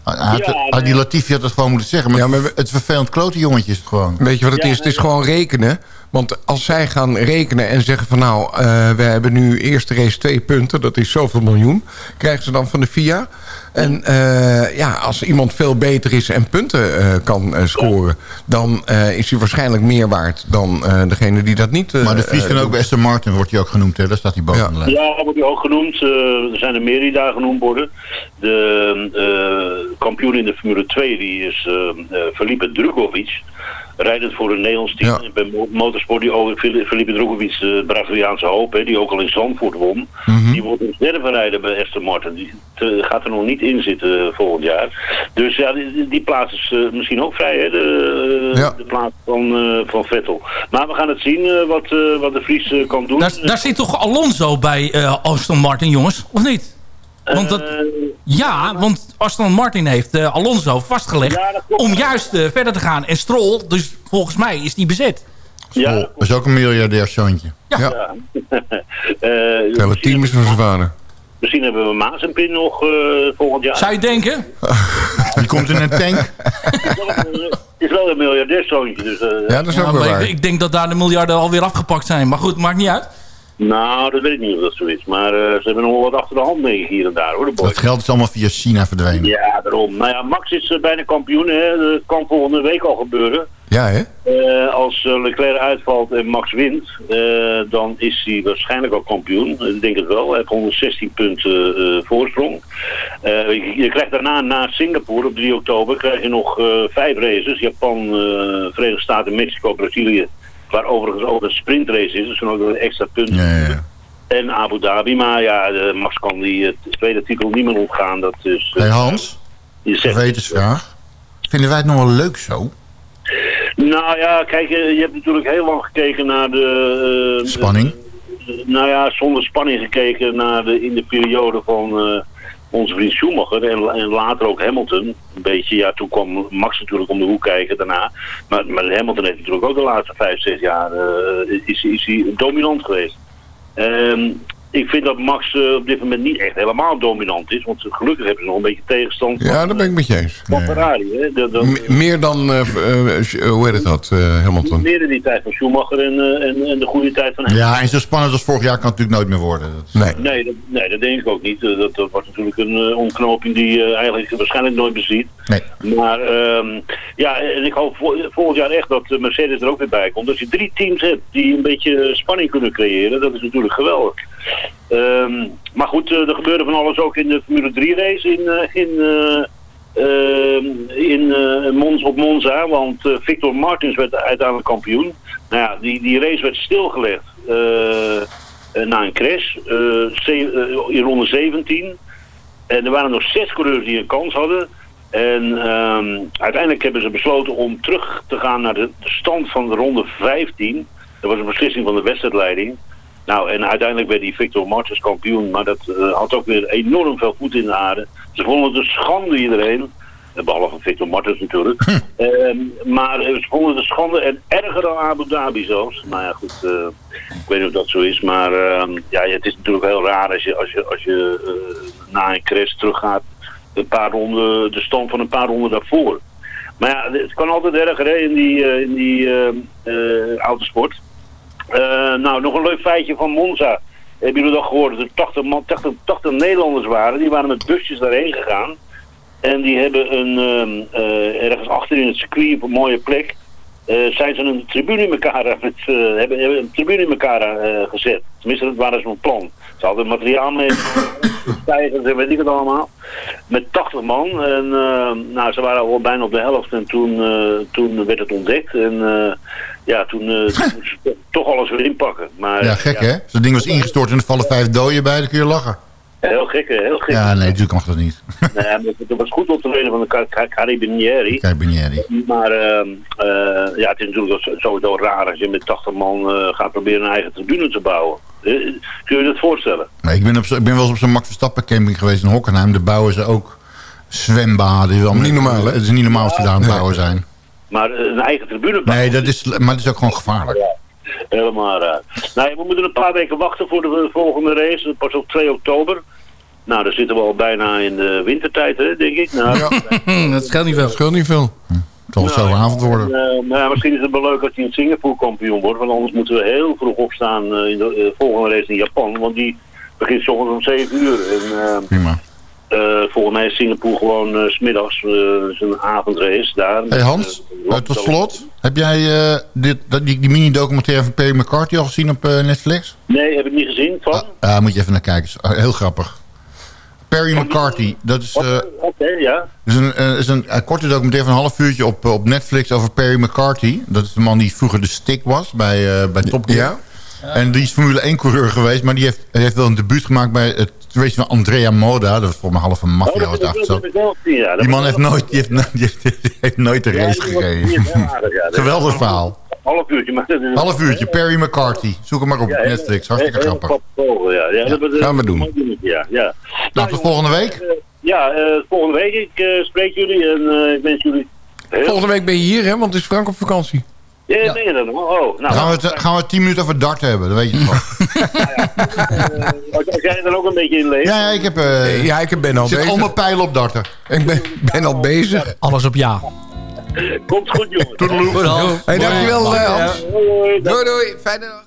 Hij had- Ja, had die Latifi had het gewoon moeten zeggen. Maar, het vervelend klote jongetje is het gewoon. Weet je wat het is? Het is gewoon rekenen. Want als zij gaan rekenen en zeggen van nou, eh, we hebben nu eerste race twee punten, dat is zoveel miljoen, krijgen ze dan van de FIA. En eh, ja, als iemand veel beter is en punten eh, kan scoren, dan eh, is hij waarschijnlijk meer waard dan eh, degene die dat niet... eh, Maar de Vries eh, kan ook bij Aston Martin, wordt hij ook genoemd. Hè? Daar staat hij boven de lijn. Ja, dat wordt ook genoemd. Eh, er zijn er meer die daar genoemd worden. De eh, kampioen in de Formule 2 die is Felipe Drugovic. Rijdend voor een Nederlands team. Bij Mo- Motorsport die ook Felipe Drugovic, de Braziliaanse hoop, hè, die ook al in Zandvoort won. Die wordt een derde rijden bij Aston Martin. Die te- gaat er nog niet in zitten eh, volgend jaar. Dus ja, die, die plaats is eh, misschien ook vrij, hè, de, de plaats van, eh, van Vettel. Maar we gaan het zien eh, wat, eh, wat de Vries eh, kan doen. Daar, daar zit toch Alonso bij eh, Aston Martin, jongens? Of niet? Want dat, ja, want Aston Martin heeft eh, Alonso vastgelegd om juist eh, verder te gaan. En Stroll, dus volgens mij is die bezet. Ja, Dat is ook een miljardair zoontje. Ja. Eh, Het hele team is van zijn vader. Misschien hebben we Mazepin nog eh, volgend jaar. Zou je denken? Die komt in een tank. Het is wel een miljardairzoontje. Dus, eh, Ja, dat is ook Ja, wel waar. ik, ik denk dat daar de miljarden alweer afgepakt zijn. Maar goed, maakt niet uit. Nou, dat weet ik niet of dat zo is. Maar eh, ze hebben nog wel wat achter de hand, ik, hier en daar, hoor, de boys. Dat geld is allemaal via China verdwenen. Ja, daarom. Nou ja, Max is eh, bijna kampioen, hè. Dat kan volgende week al gebeuren. Ja, hè? Eh, als Leclerc uitvalt en Max wint, dan is hij waarschijnlijk al kampioen. Ik denk het wel. Hij heeft 116 punten voorsprong. Je, krijgt daarna, na Singapore op 3 oktober, krijg je nog vijf races. Japan, Verenigde Staten, Mexico, Brazilië. Waar overigens ook een sprintrace is. Dus dan ook een extra punt. En Abu Dhabi. Maar ja, Max kan die eh, tweede titel niet meer ontgaan. Dat is, eh, Hey Hans, je zegt- gewetensvraag. Vinden wij het nog wel leuk zo? Nou ja, kijk, eh, je hebt natuurlijk heel lang gekeken naar de... Spanning? de- nou ja, zonder spanning gekeken naar de, in de periode van onze vriend Schumacher en, en later ook Hamilton. Een beetje, ja, toen kwam Max natuurlijk om de hoek kijken daarna. Maar, maar Hamilton heeft natuurlijk ook de laatste vijf, zes jaar eh, is, is hij dominant geweest. Ehm, ik vind dat Max eh, op dit moment niet echt helemaal dominant is. Want gelukkig hebben ze nog een beetje tegenstand van, Ja, daar ben ik met je eens. van Ferrari. Hè? Dat, dat, meer dan, eh, eh, hoe heet het dat, eh, Hamilton? meer in die tijd van Schumacher en, en, en de goede tijd van hem. Ja, en zo spannend als vorig jaar kan het natuurlijk nooit meer worden. Dat- Nee. Nee, dat, nee, dat denk ik ook niet. Dat, dat wordt natuurlijk een ontknoping die je eigenlijk waarschijnlijk nooit beziet. Nee. Maar ehm, ja, en ik hoop vol- volgend jaar echt dat Mercedes er ook weer bij komt. Als je drie teams hebt die een beetje spanning kunnen creëren, dat is natuurlijk geweldig. Ehm, maar goed, eh, er gebeurde van alles ook in de Formule 3 race in, eh, in, eh, ehm, in Mons, op Monza. Want Victor Martins werd uiteindelijk kampioen. Nou ja, die, die race werd stilgelegd na een crash in ronde 17. En er waren nog zes coureurs die een kans hadden. En ehm, uiteindelijk hebben ze besloten om terug te gaan naar de, de stand van de ronde 15. Dat was een beslissing van de wedstrijdleiding. Nou, en uiteindelijk werd die Victor Martens kampioen. Maar dat eh, had ook weer enorm veel voet in de aarde. Ze vonden het een schande iedereen. Eh, Behalve Victor Martens natuurlijk. Ehm, maar eh, ze vonden het een schande en erger dan Abu Dhabi zelfs. Nou ja, goed. ik weet niet of dat zo is. Maar ehm, ja, het is natuurlijk heel raar als je, als je, als je na een crash teruggaat. Een paar ronden, de stand van een paar ronden daarvoor. Maar ja, het kan altijd erger hè, in die, in die ehm, eh, autosport. Eh, nou, nog een leuk feitje van Monza. Hebben jullie dat gehoord? Dat er 80, man, 80, 80 Nederlanders waren. Die waren met busjes daarheen gegaan. En die hebben een, eh, ergens achter in het circuit op een mooie plek... eh, zijn ze een tribune in elkaar, met, eh, hebben, hebben een tribune in elkaar eh, gezet. Tenminste, dat waren ze van plan. Ze hadden materiaal mee, stijgers en weet ik het allemaal. Met 80 man. En eh, nou, ze waren al bijna op de helft. En toen, eh, toen werd het ontdekt. En eh, ja, toen, eh, moesten ze toch alles weer inpakken. Maar, Ja, eh, gek hè? Zo'n ding was ingestort en er vallen vijf doden bij, dan kun je lachen. Heel gek, heel gek. Ja, nee, natuurlijk mag dat niet. Nee, maar het was goed optreden van de Car- Car- Carabinieri. Carabinieri. Maar ehm, eh, ja, het is natuurlijk sowieso raar als je met 80 man eh, gaat proberen een eigen tribune te bouwen. Eh, kun je je dat voorstellen? Nee, ik, ben op, ik ben wel eens op zo'n Max Verstappen camping geweest in Hockenheim. Daar bouwen ze ook zwembaden. Het is niet normaal, hè? Het is niet normaal als ze daar aan het bouwen zijn. Maar een eigen tribune bouwen... Nee, dat is, maar dat is ook gewoon gevaarlijk. Helemaal raar. Nou, we moeten een paar weken wachten voor de volgende race. Pas op 2 oktober. Nou, dan zitten we al bijna in de wintertijd, hè, denk ik. Nou, dat scheelt niet veel. scheelt niet veel. Het zal zo avond worden. En, eh, nou, misschien is het wel leuk als hij in Singapore kampioen wordt. Want anders moeten we heel vroeg opstaan eh, in de eh, volgende race in Japan. Want die begint 's ochtends om 7 uur. En, eh, Prima. Eh, volgens mij is Singapore gewoon eh, 's smiddags uh, een avondrace daar. Hey Hans, eh, tot slot. Heb jij eh, dit, dat- die, die mini-documentaire van Perry McCarthy al gezien op eh, Netflix? Nee, heb ik niet gezien. Van? Ja, moet je even naar kijken. Is, eh, Heel grappig. Perry McCarthy, dat is, eh, Oké, ja. is een, eh, is een eh, korte documentaire van een half uurtje op, eh, op Netflix over Perry McCarthy. Dat is de man die vroeger de stick was bij, eh bij Top Gear. Ja. En die is Formule 1 coureur geweest, maar die heeft, hij heeft wel een debuut gemaakt bij het race van Andrea Moda. Dat was voor mij half een Oh, maffia. zat. dat ja. Die man heeft nooit, die heeft, no- die heeft, die heeft nooit een Ja, race gegeven. is aardig, ja. Is- Geweldig verhaal. Half uurtje, maar dat is... Half uurtje, Perry McCarthy. Zoek hem maar op Ja, heel- Netflix. Hartstikke heel- heel grappig. Ja, ja, dat- gaan we doen. Ja, ja. Nou, tot volgende week. Eh, Ja, eh, volgende week. Ik eh, spreek jullie en eh, ik wens jullie... Heel... Volgende week ben je hier, hè? Want het is Frank op vakantie. Ja, ben je dan? Oh, nou. Gaan we, het, gaan we tien minuten over dart hebben, dat weet je toch? Als, als jij er ook een beetje in leeft. Ja, ja, ik heb... eh Ja, ik ben al zit bezig. al mijn pijlen op darten. Ik ben, ben al bezig. Alles op ja. Komt goed, jongen. Toedeloe. Hey, dankjewel, eh, Hans. Hoi, hoi. Doei, doei. Fijne dag.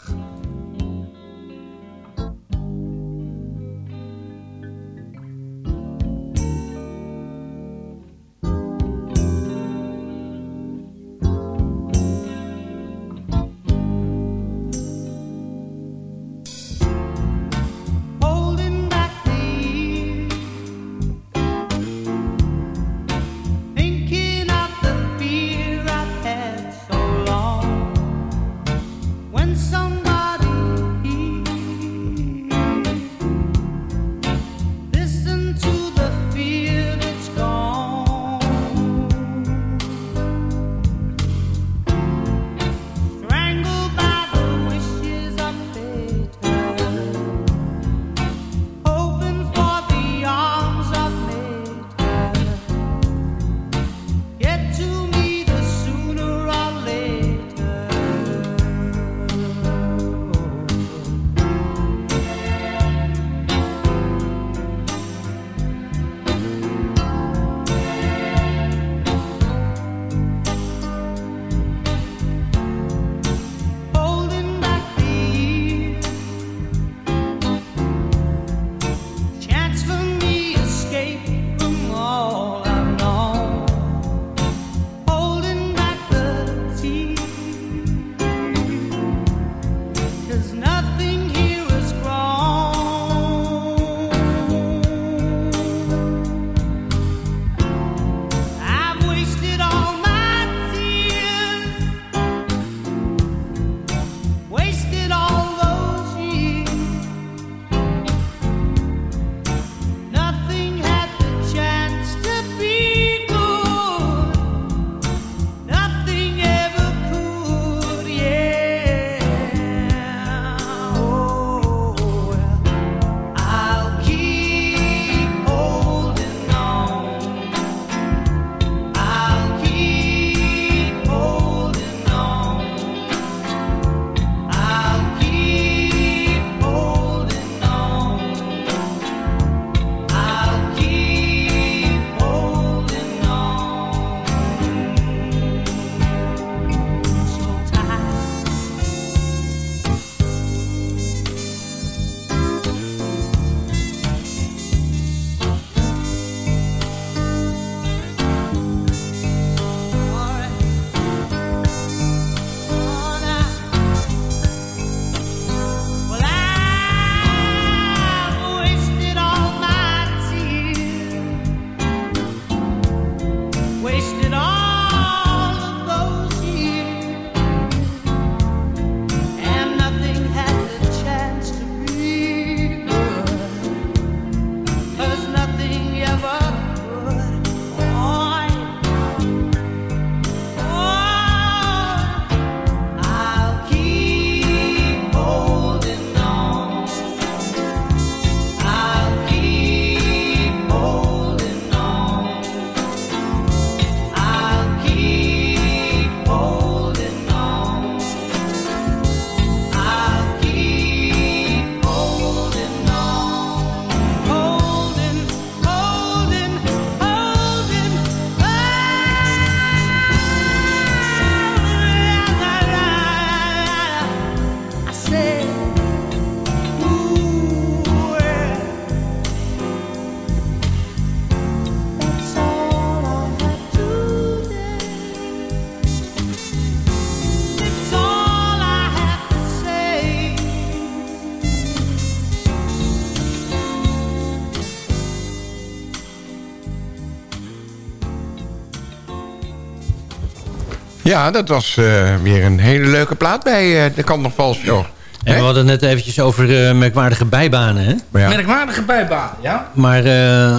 Ja, dat was eh, weer een hele leuke plaat bij eh, de Kant nog Vals Show. En we hadden het net eventjes over eh, merkwaardige bijbanen, hè? Merkwaardige bijbaan, ja? Maar eh,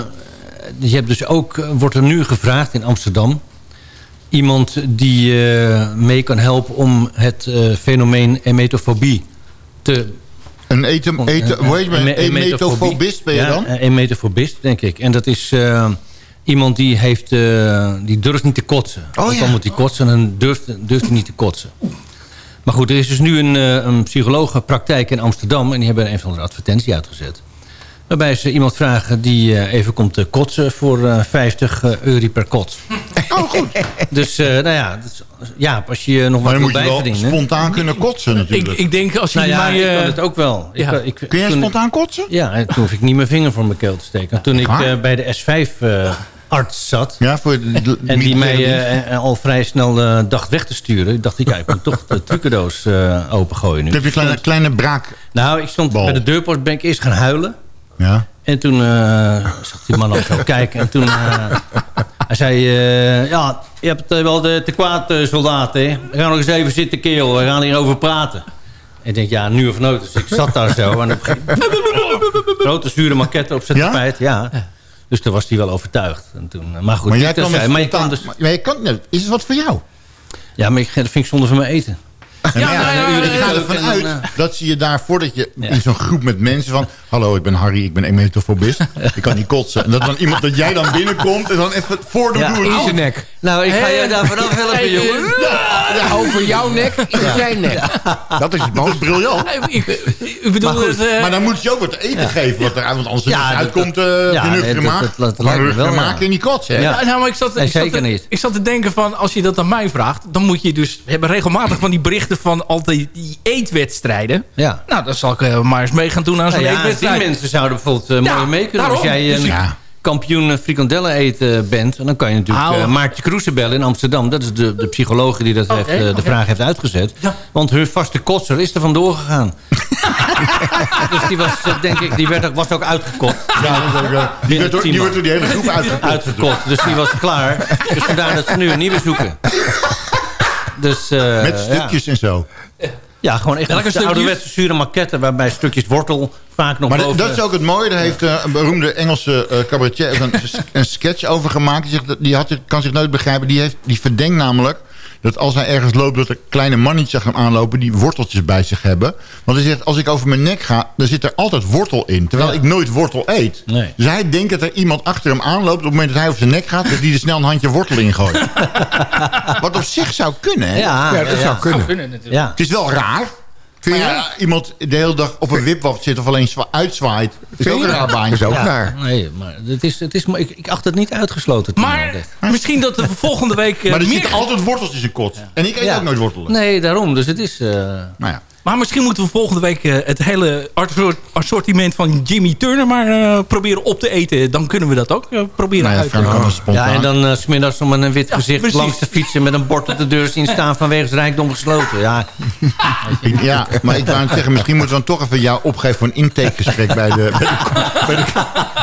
je hebt dus ook, wordt er nu gevraagd in Amsterdam... iemand die eh, mee kan helpen om het eh, fenomeen emetofobie te... Een eten, eten, hoe heet je, Eme- emetofobist ben je ja, dan? een emetofobist, denk ik. En dat is eh, iemand die, heeft, eh, die durft niet te kotsen. Oh, Ook ja. al moet hij kotsen, dan durft, durft hij niet te kotsen. Maar goed, er is dus nu een, eh, een psychologenpraktijk in Amsterdam... en die hebben een van de advertentie uitgezet. Waarbij ze iemand vragen die eh, even komt kotsen voor eh, 50 euro per kots. Oh, goed. Dus eh, nou ja, dat is- ja, als je nog Maar wat moet je wel bijverdienen... spontaan kunnen kotsen natuurlijk. Ik, ik denk als je Nou ja, mij... ik kan het ook wel. Ik, ja. ik, Kun jij spontaan kotsen? Ja, en toen hoef ik niet mijn vinger voor mijn keel te steken. Toen ik eh, bij de S5-arts zat... Ja, voor de, de- en die mij eh, al vrij snel eh, dacht weg te sturen... dacht ik, ja, ik moet toch de trucendoos eh opengooien nu. Heb je een kleine, kleine braak. Nou, ik stond Bal. bij de deurpost, ben ik eerst gaan huilen. Ja. En toen eh, zag die man ook zo kijken. En toen eh, hij zei... eh, ja, je hebt wel de te kwaad, soldaat, hè? We gaan nog eens even zitten, kerel. We gaan hierover praten. En ik denk, ja, nu of nooit. Dus ik zat daar zo. En op een gegeven moment- grote zure maquette op zijn Ja? tapijt. Ja. Dus toen was hij wel overtuigd. En toen, eh, maar goed, Maar jij kan maar je kan dus, maar jij kan, nee, is het wat voor jou? ja, maar ik, dat vind ik zonde van mijn eten. Ja, ja, ik ga ervan uit eh, dat ze je daar, voordat je in zo'n groep met mensen van... Hallo, ik ben Harry, ik ben emetofobist. ik kan niet kotsen. En dat, dan iemand, dat jij dan binnenkomt en dan even voor de Ja, doel. in zijn nek. Nou, ik ga je daar vanaf helpen, jongen. Over jouw nek in zijn nek. Dat is het mooiste. briljant. ik, ik bedoel... Maar goed, het, eh, Maar dan moet je ook wat te eten geven. Want, er, want anders Ja, als het uitkomt, uh, ja, nee, nuchtere dat- wel, kotsen. hè? Ja. Ja, nou, maar ik zat, Nee, ik, zat zeker te, niet. ik zat te denken van, als je dat aan mij vraagt... dan moet je dus... We hebben regelmatig van die berichten van altijd die eetwedstrijden. Ja. Nou, dan zal ik eh, maar eens mee gaan doen aan zo'n Nou ja, die eetwedstrijd. mensen zouden bijvoorbeeld Ja, mooi mee kunnen. Als daarom. jij een Dus ik- Ja. Kampioen eh, frikandellen eten bent... dan kan je natuurlijk eh, Maartje Kroesen bellen in Amsterdam. Dat is de, de psycholoog die dat heeft, eh, de vraag heeft uitgezet. Ja. Want hun vaste kotser is er vandoor gegaan. dus die was, eh, denk ik, die werd, was ook uitgekot. Ja, dat is ook, eh, die, werd door, die wordt door die hele groep. Uitgekot, dus die was klaar. Dus vandaar dat ze nu een nieuwe zoeken. Dus, eh, Met stukjes en zo. Ja, gewoon echt een stukjes? ouderwetse zure maquette... waarbij stukjes wortel vaak nog Maar boven... dat is ook het mooie. Daar heeft eh, een beroemde Engelse eh, cabaretier een, een sketch over gemaakt. Die, die had, kan zich nooit begrijpen. Die, heeft, die verdenkt namelijk dat als hij ergens loopt... dat er kleine mannetjes gaan aanlopen die worteltjes bij zich hebben. Want hij zegt, als ik over mijn nek ga... dan zit er altijd wortel in. Terwijl Ja. ik nooit wortel eet. Nee. Dus hij denkt dat er iemand achter hem aanloopt... op het moment dat hij over zijn nek gaat... dat die er snel een handje wortel in gooit. Wat op zich zou kunnen, hè? Ja, Ja, dat zou kunnen. Ja. Het is wel raar. Vind je? Maar ja, iemand de hele dag op een wipwacht zit... of alleen zwa- uitzwaait. is ook een raar baantje. is ook Ja, naar. Nee, maar het is, het is, maar ik, ik acht het niet uitgesloten. Maar dit. misschien dat we volgende week eh, Maar er meer... zitten altijd wortels in zijn kot. En ik eet Ja. ook nooit wortelen. Nee, daarom. Dus het is... eh, Nou ja. Maar misschien moeten we volgende week eh, het hele assort- assortiment van Jimmy Turner maar eh, proberen op te eten. Dan kunnen we dat ook eh, proberen Nou ja, uit te dat ja, en dan uh, smiddags om een wit gezicht precies. langs te fietsen... met een bord op de deur zien staan vanwege rijkdom gesloten. Ja, ja, maar ik wou zeggen, misschien moeten we dan toch even jou opgeven voor een intakegesprek bij de, bij de, bij de,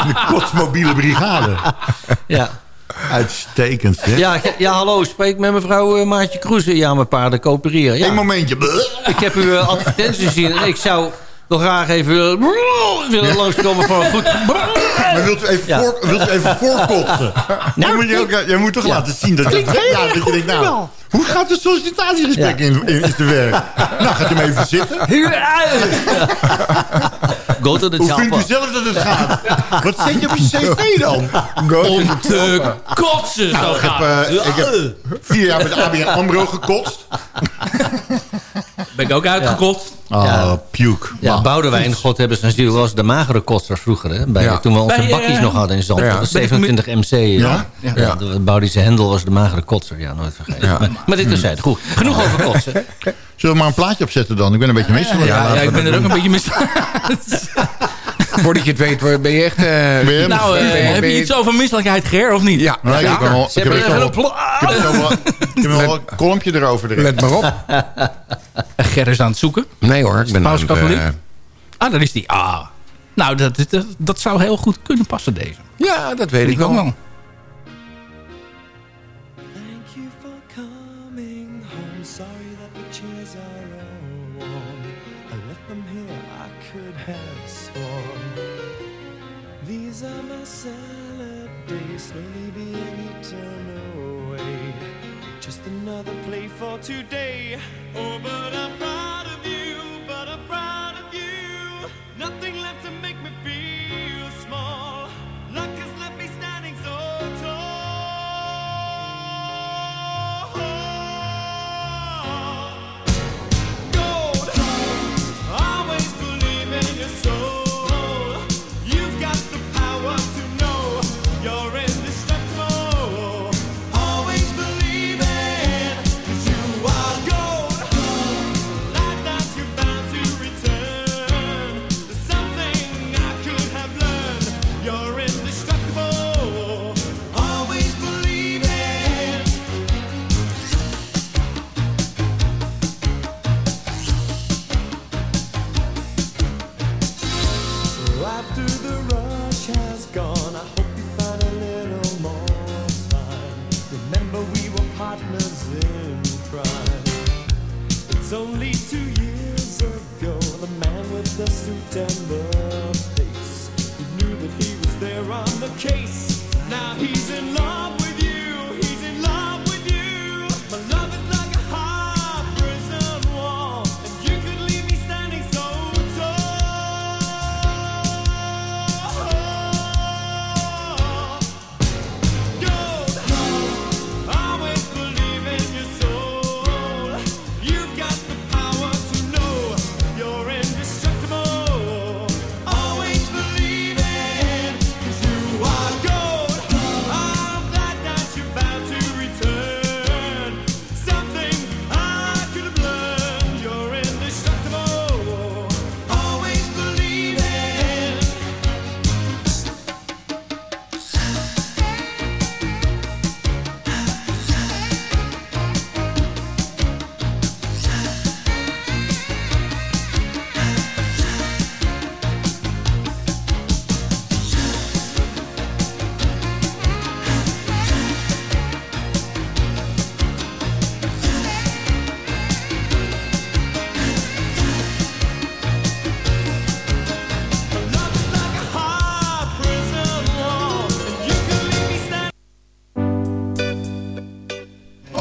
de kotsmobiele brigade. ja. Uitstekend, zeg. Ja, ja, hallo, spreek met mevrouw eh, Maartje Kroeze. Ja, mijn paarden coöpereren. Ja. Eén momentje. Ik heb uw uh, advertentie gezien en ik zou nog graag even willen, willen langskomen voor een goed... Maar wilt u even, Ja. voor, wilt u even voorkotsen? Nou, moet je, ook, jij moet toch laten zien dat je... Ja, dat je denkt, nou, hoe gaat het sollicitatiegesprek in, in, in te werk? Nou, gaat u maar even zitten. Go to the Hoe vindt u zelf dat het gaat? Wat zet je op je cv dan? Om te kotsen. Nou, zo ik heb, gaat. eh, ik heb vier jaar met ABN AMRO gekotst. Ben ik ook uitgekotst. Oh, Ja. puke. Ja. Boudewijn, God hebben zijn ziel, was de magere kotser vroeger. Hè? Bij, Ja. Toen we onze Bij, eh, bakkies nog hadden in Zand. ja. Dat was 27 MC. eh. Ja? Ja. ja. de Boudische Hendel was de magere kotser. Ja, nooit vergeten. Ja. Maar, maar dit terzijde. Goed, genoeg over kotsen. Zullen we maar een plaatje opzetten dan? Ik ben een beetje misselijk. Ja, ik ben er ook een beetje mis. Voordat je het weet, ben je echt... eh, Ben je- nou, eh, ben je- heb je je- iets over misselijkheid, Ger, of niet? Ja, ik heb wel- Ze ik ik heb wel een kolompje erover. erin. let maar op. Ger is aan het zoeken. Nee hoor, ik ben Paus aan het, katholiek? eh, Ah, daar is die. Ah. Nou, dat, dat, dat zou heel goed kunnen passen, deze. ja, dat weet ik wel. Today.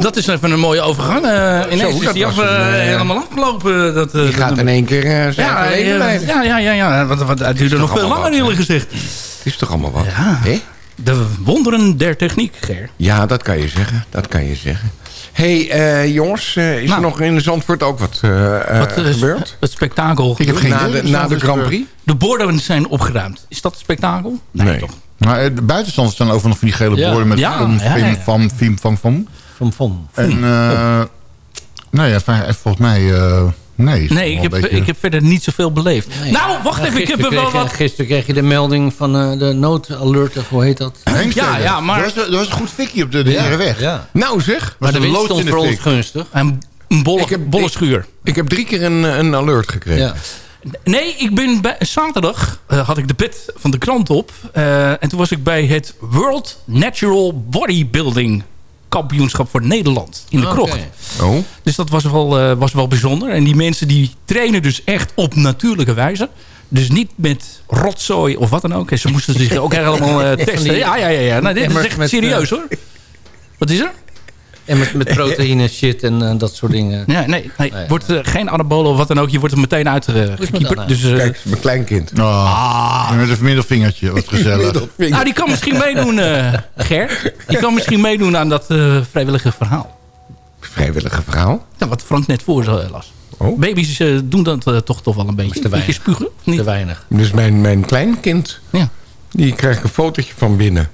Dat is even een mooie overgang. eh ineens Zo, is die was af, een, eh, eh, helemaal afgelopen. Dat, eh, Die gaat in één keer uh, zijn ja, leven ja, ja, ja, ja, ja. Want, want, het duurde nog veel langer eerlijk gezegd. Het is toch allemaal wat? Ja. De wonderen der techniek, Ger. Ja, dat kan je zeggen. Dat kan je zeggen. hey, eh, jongens, is er nog in Zandvoort ook wat, Nou. Wat, gebeurd? Het spektakel. Ik heb geen Na idee. de- na de Grand Prix? De borden zijn opgeruimd. Is dat het spektakel? Nee, toch? Maar de buitenstanders staan over nog van die gele Ja. borden met Ja, van, ja, ja, ja. van, van, van, van. Van, van. En, eh nou ja, volgens mij, eh, nee. Nee, ik heb, beetje- ik heb verder niet zoveel beleefd. Nou, wacht even. Ik heb er wel wat... Gisteren kreeg je de melding van eh, de noodalert, of hoe heet dat? Ja, ja, maar... Er was, er was een goed fikkie op de, de Ja, Herenweg. ja. Nou zeg. Maar de een wind stond voor ons gunstig. Een, een bolle, Ik heb- bolle ik- schuur. Ik heb drie keer een, een alert gekregen. Ja. Nee, ik ben bij, zaterdag uh, had ik de pet van de krant op. Uh, en toen was ik bij het World Natural Bodybuilding kampioenschap voor Nederland in de krocht. Oh. Dus dat was wel, uh, was wel bijzonder. En die mensen die trainen dus echt op natuurlijke wijze. Dus niet met rotzooi of wat dan ook. En ze moesten zich ook helemaal uh, testen. Ja, ja, ja. ja. Nou, dit is echt met, serieus hoor. Wat is er? En met, met proteïne shit en uh, dat soort dingen. Ja, nee, nee. nee wordt uh, geen anabolen of wat dan ook. Je wordt er meteen uitgekieperd. Dus, uh, Kijk, mijn kleinkind. Oh, ah. Met een middelvingertje, wat gezellig. nou, die kan misschien meedoen, uh, Ger. Die kan misschien meedoen aan dat uh, vrijwillige verhaal. Vrijwillige verhaal? Ja, wat Frank net voor las. Oh. Baby's uh, doen dat uh, toch, toch wel een beetje. Te weinig. spugen? Te weinig. Dus mijn, mijn kleinkind, ja. die krijgt een fotootje van binnen.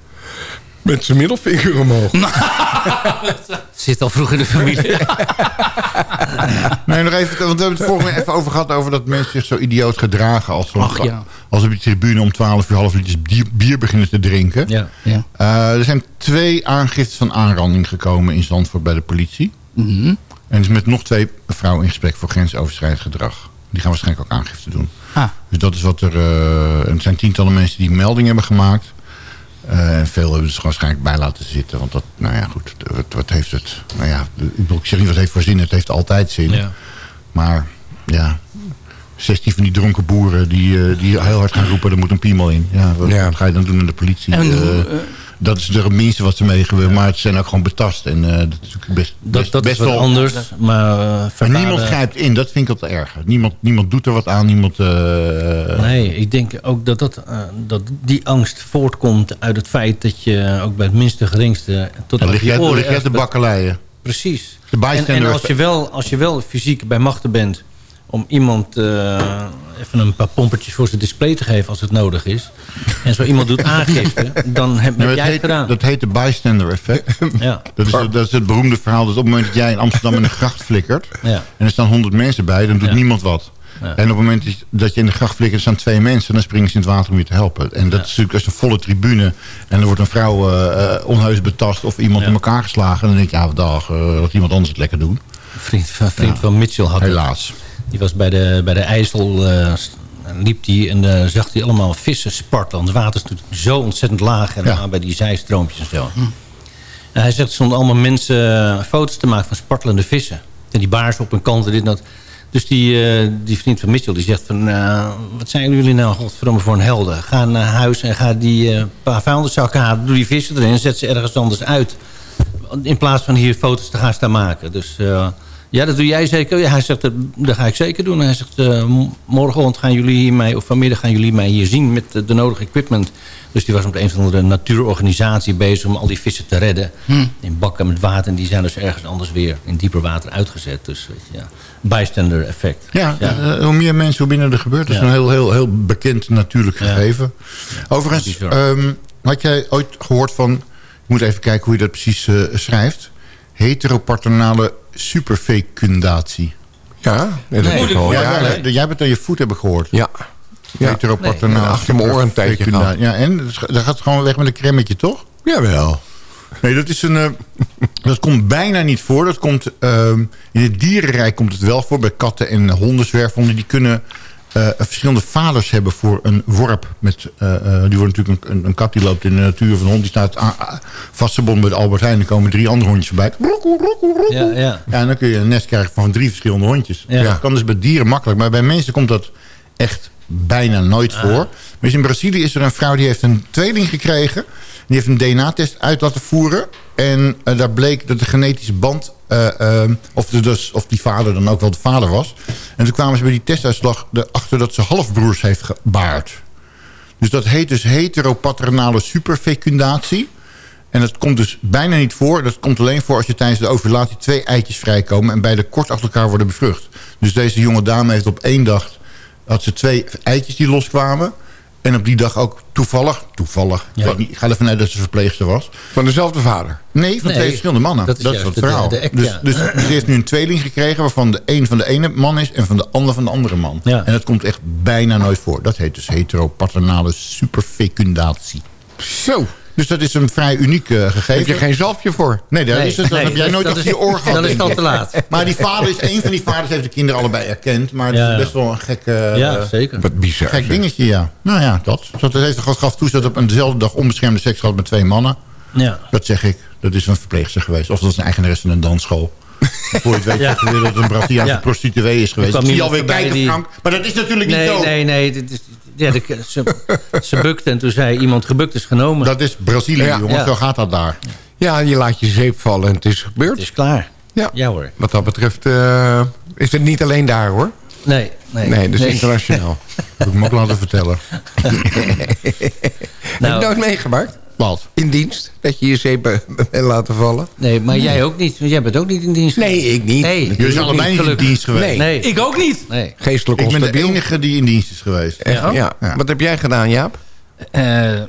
Met zijn middelvinger omhoog. Zit al vroeg in de familie. nee, nog even, want we hebben het vorige keer even over gehad... over dat mensen zich zo idioot gedragen... als, Ach, ja. als op de tribune om 12 uur half liters bier, bier beginnen te drinken. Ja. ja. Uh, er zijn twee aangiftes van aanranding gekomen in Zandvoort bij de politie. Mm -hmm. En er is met nog twee vrouwen in gesprek voor grensoverschrijdend gedrag. Die gaan waarschijnlijk ook aangifte doen. Ah. Dus dat is wat er... Uh, er zijn tientallen mensen die melding hebben gemaakt... Uh, en veel hebben ze waarschijnlijk bij laten zitten. Want dat, nou ja, goed, wat, wat heeft het... Nou ja, ik, bedoel, ik zeg niet wat heeft voor zin, het heeft altijd zin. Ja. Maar, ja... 16 van die dronken boeren die, uh, die heel hard gaan roepen... er moet een piemel in. Ja, wat, ja. wat ga je dan doen in de politie? En, uh, dat is het minste wat ze mee gebeurt. Maar het zijn ook gewoon betast. En eh, dat is best, Dat, best, dat best wat wel... anders. Maar, eh, Maar niemand grijpt in, dat vind ik altijd erg. Niemand, niemand doet er wat aan, niemand... eh, Nee, ik denk ook dat, dat, dat die angst voortkomt uit het feit dat je ook bij het minste geringste... Tot lig je oren bent. bakkeleien. Precies. De En, en als, je wel, als je wel fysiek bij machten bent om iemand eh, even een paar pompertjes voor zijn display te geven als het nodig is. En zo iemand doet aangifte, dan heb, Ja, heb jij dat, het gedaan. dat heet de bystander effect. Ja. Dat, is, dat is het beroemde verhaal dat op het moment dat jij in Amsterdam in de gracht flikkert... Ja. en er staan honderd mensen bij, dan doet Ja. niemand wat. Ja. En op het moment dat je in de gracht flikkert, er staan twee mensen... dan springen ze in het water om je te helpen. En dat is natuurlijk als een volle tribune... en er wordt een vrouw eh, onheus betast of iemand in elkaar geslagen... en dan denk je, ja, dag, eh laat iemand anders het lekker doen. Een vriend, van, vriend Ja. van Mitchell had het. Helaas. Die was bij de, bij de IJssel, eh, liep die en eh, zag hij allemaal vissen spartelen. Het water is natuurlijk zo ontzettend laag en dan bij die zijstroompjes en zo. En hij zegt, er stonden allemaal mensen eh, foto's te maken van spartelende vissen. En die baars op een kant en dit en dat. Dus die, die vriend van Mitchell die zegt van... wat zijn jullie nou, godverdomme, voor een helden? Ga naar huis en ga die paar vuilniszakken halen. Doe die vissen erin en zet ze ergens anders uit. In plaats van hier foto's te gaan staan maken. Dus ja, dat doe jij zeker. Ja, hij zegt, dat, dat ga ik zeker doen. Hij zegt, eh, m- morgenochtend gaan jullie hier mij, of vanmiddag gaan jullie mij hier zien met de, de nodige equipment. Dus die was met een of andere natuurorganisatie bezig om al die vissen te redden. Hm. In bakken met water. En die zijn dus ergens anders weer in dieper water uitgezet. Dus weet je, ja, bystander effect. Ja, eh, hoe meer mensen, hoe minder er gebeurt. Dat is Ja. een heel, heel, heel bekend natuurlijk gegeven. Overigens, ehm, had jij ooit gehoord van... ik moet even kijken hoe je dat precies eh, schrijft... heteropartonale superfecundatie. Ja, dat heb ik al Ja, jij hebt het aan je voet hebben gehoord. Ja. Ja. Heteropartonale Nee, achter mijn oren een tijdje superfecundatie. Ja, en dat gaat gewoon weg met een cremmetje, toch? Jawel. Nee, dat, is een, eh, dat komt bijna niet voor. Dat komt, ehm, in het dierenrijk komt het wel voor. Bij katten en hondenzwerfhonden. Die kunnen eh, verschillende vaders hebben voor een worp. Met, eh, eh, die wordt natuurlijk een, een, kat die loopt in de natuur. Of een hond die staat a- a- vastgebonden bij de Albert Heijn. Er komen drie andere hondjes voorbij. Ja, ja. Ja, en dan kun je een nest krijgen van drie verschillende hondjes. Ja. Dat kan dus bij dieren makkelijk. Maar bij mensen komt dat echt bijna nooit voor. Maar dus in Brazilië is er een vrouw die heeft een tweeling gekregen. Die heeft een DNA-test uit laten voeren. En eh, daar bleek dat de genetische band... eh, eh, of, de, dus, of die vader dan ook wel de vader was. En toen kwamen ze bij die testuitslag erachter dat ze halfbroers heeft gebaard. Dus dat heet dus heteropaternale superfecundatie. En dat komt dus bijna niet voor. Dat komt alleen voor als je tijdens de ovulatie twee eitjes vrijkomen... en beide kort achter elkaar worden bevrucht. Dus deze jonge dame heeft op één dag... had ze twee eitjes die loskwamen... En op die dag ook toevallig, toevallig, ik, weet niet, ik ga ervan uit dat ze verpleegster was. Van dezelfde vader? Nee, van Nee, twee verschillende mannen. dat Dat is het de- verhaal. de dus, ja. dus ze heeft nu een tweeling gekregen waarvan de een van de ene man is en van de ander van de andere man. Ja. En dat komt echt bijna nooit voor. Dat heet dus heteropaternale superfecundatie. Zo. Dus dat is een vrij uniek eh, gegeven. Heb je geen zalfje voor? Nee, dat Nee, is het, dan nee, heb jij dat- nooit dat op is- je oor gehad. dan is het al te laat. Maar die vader is, een van die vaders heeft de kinderen allebei erkend. Maar het Ja. is best wel een gek, eh, Ja, zeker. Wat bizar. gek dingetje, ja. Nou ja, dat. Dat heeft gaf, gaf toe dat op een dezelfde dag onbeschermde seks gehad met twee mannen. Ja. Dat zeg ik. Dat is een verpleegster geweest. Of dat is een eigenares van een dansschool. Voor je het weet, Ja. dat het een Braziliaanse Ja. prostituee is geweest. Ik zie alweer kijken, die- Frank. Maar dat is natuurlijk niet Nee, zo. nee, nee. is- ja, de, ze, ze bukte en toen zei iemand gebukt is genomen. Dat is Brazilië, Ja. jongens. Ja. Zo gaat dat daar. Ja, je laat je zeep vallen en het is Het gebeurd. is klaar. Ja. Ja hoor. Wat dat betreft eh, is het niet alleen daar hoor. Nee, nee. Nee, dus internationaal. Dat heb ik me ook laten vertellen. Heb je Nou, nooit meegemaakt? Wat? In dienst? Dat je je zeep bent laten vallen? nee, maar jij ook niet. want Jij bent ook niet in dienst. Nee, ik niet. Nee. Jullie zijn allebei niet in dienst geweest. Nee. Nee. Ik ook niet. nee. Geestelijk Ik ben de onstabiel. enige die in dienst is geweest. Echt, Ja? ja. Ja. Wat heb jij gedaan, Jaap? Eh,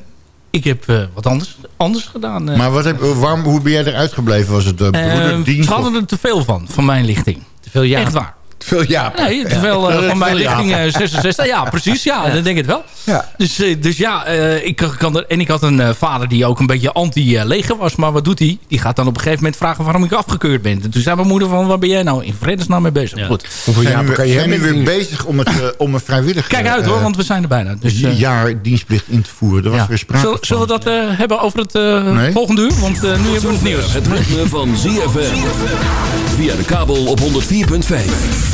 ik heb eh, wat anders, anders gedaan. eh. Maar wat heb, waarom, hoe ben jij eruit gebleven? Was het uh, Eh, broederdienst? ze hadden er te veel van, van mijn lichting. Te veel ja. Echt waar. Veel Jaap. Nee, te veel eh, Ja, van mijn eh, 66. Ja, precies. Ja, dan denk ik het wel. Ja. Dus, eh, dus ja, eh, ik kan er, en ik had een vader die ook een beetje anti-leger was. Maar wat doet hij? Die gaat dan op een gegeven moment vragen waarom ik afgekeurd ben. En toen zei mijn moeder van, waar ben jij nou in vredesnaam mee bezig? Ja. Goed. Hoeveel Jaap nu, kan je zijn nu weer bezig om, het, eh, om een vrijwillig Kijk uit hoor, want we zijn er bijna. Dus, eh, jaar dienstplicht in te voeren. Er was ja. weer sprake Zullen, van. zullen we dat eh, hebben over het Nee. volgende uur? Want nu hebben we het nieuws. Het ritme van ZFM. Via de kabel op 104.5.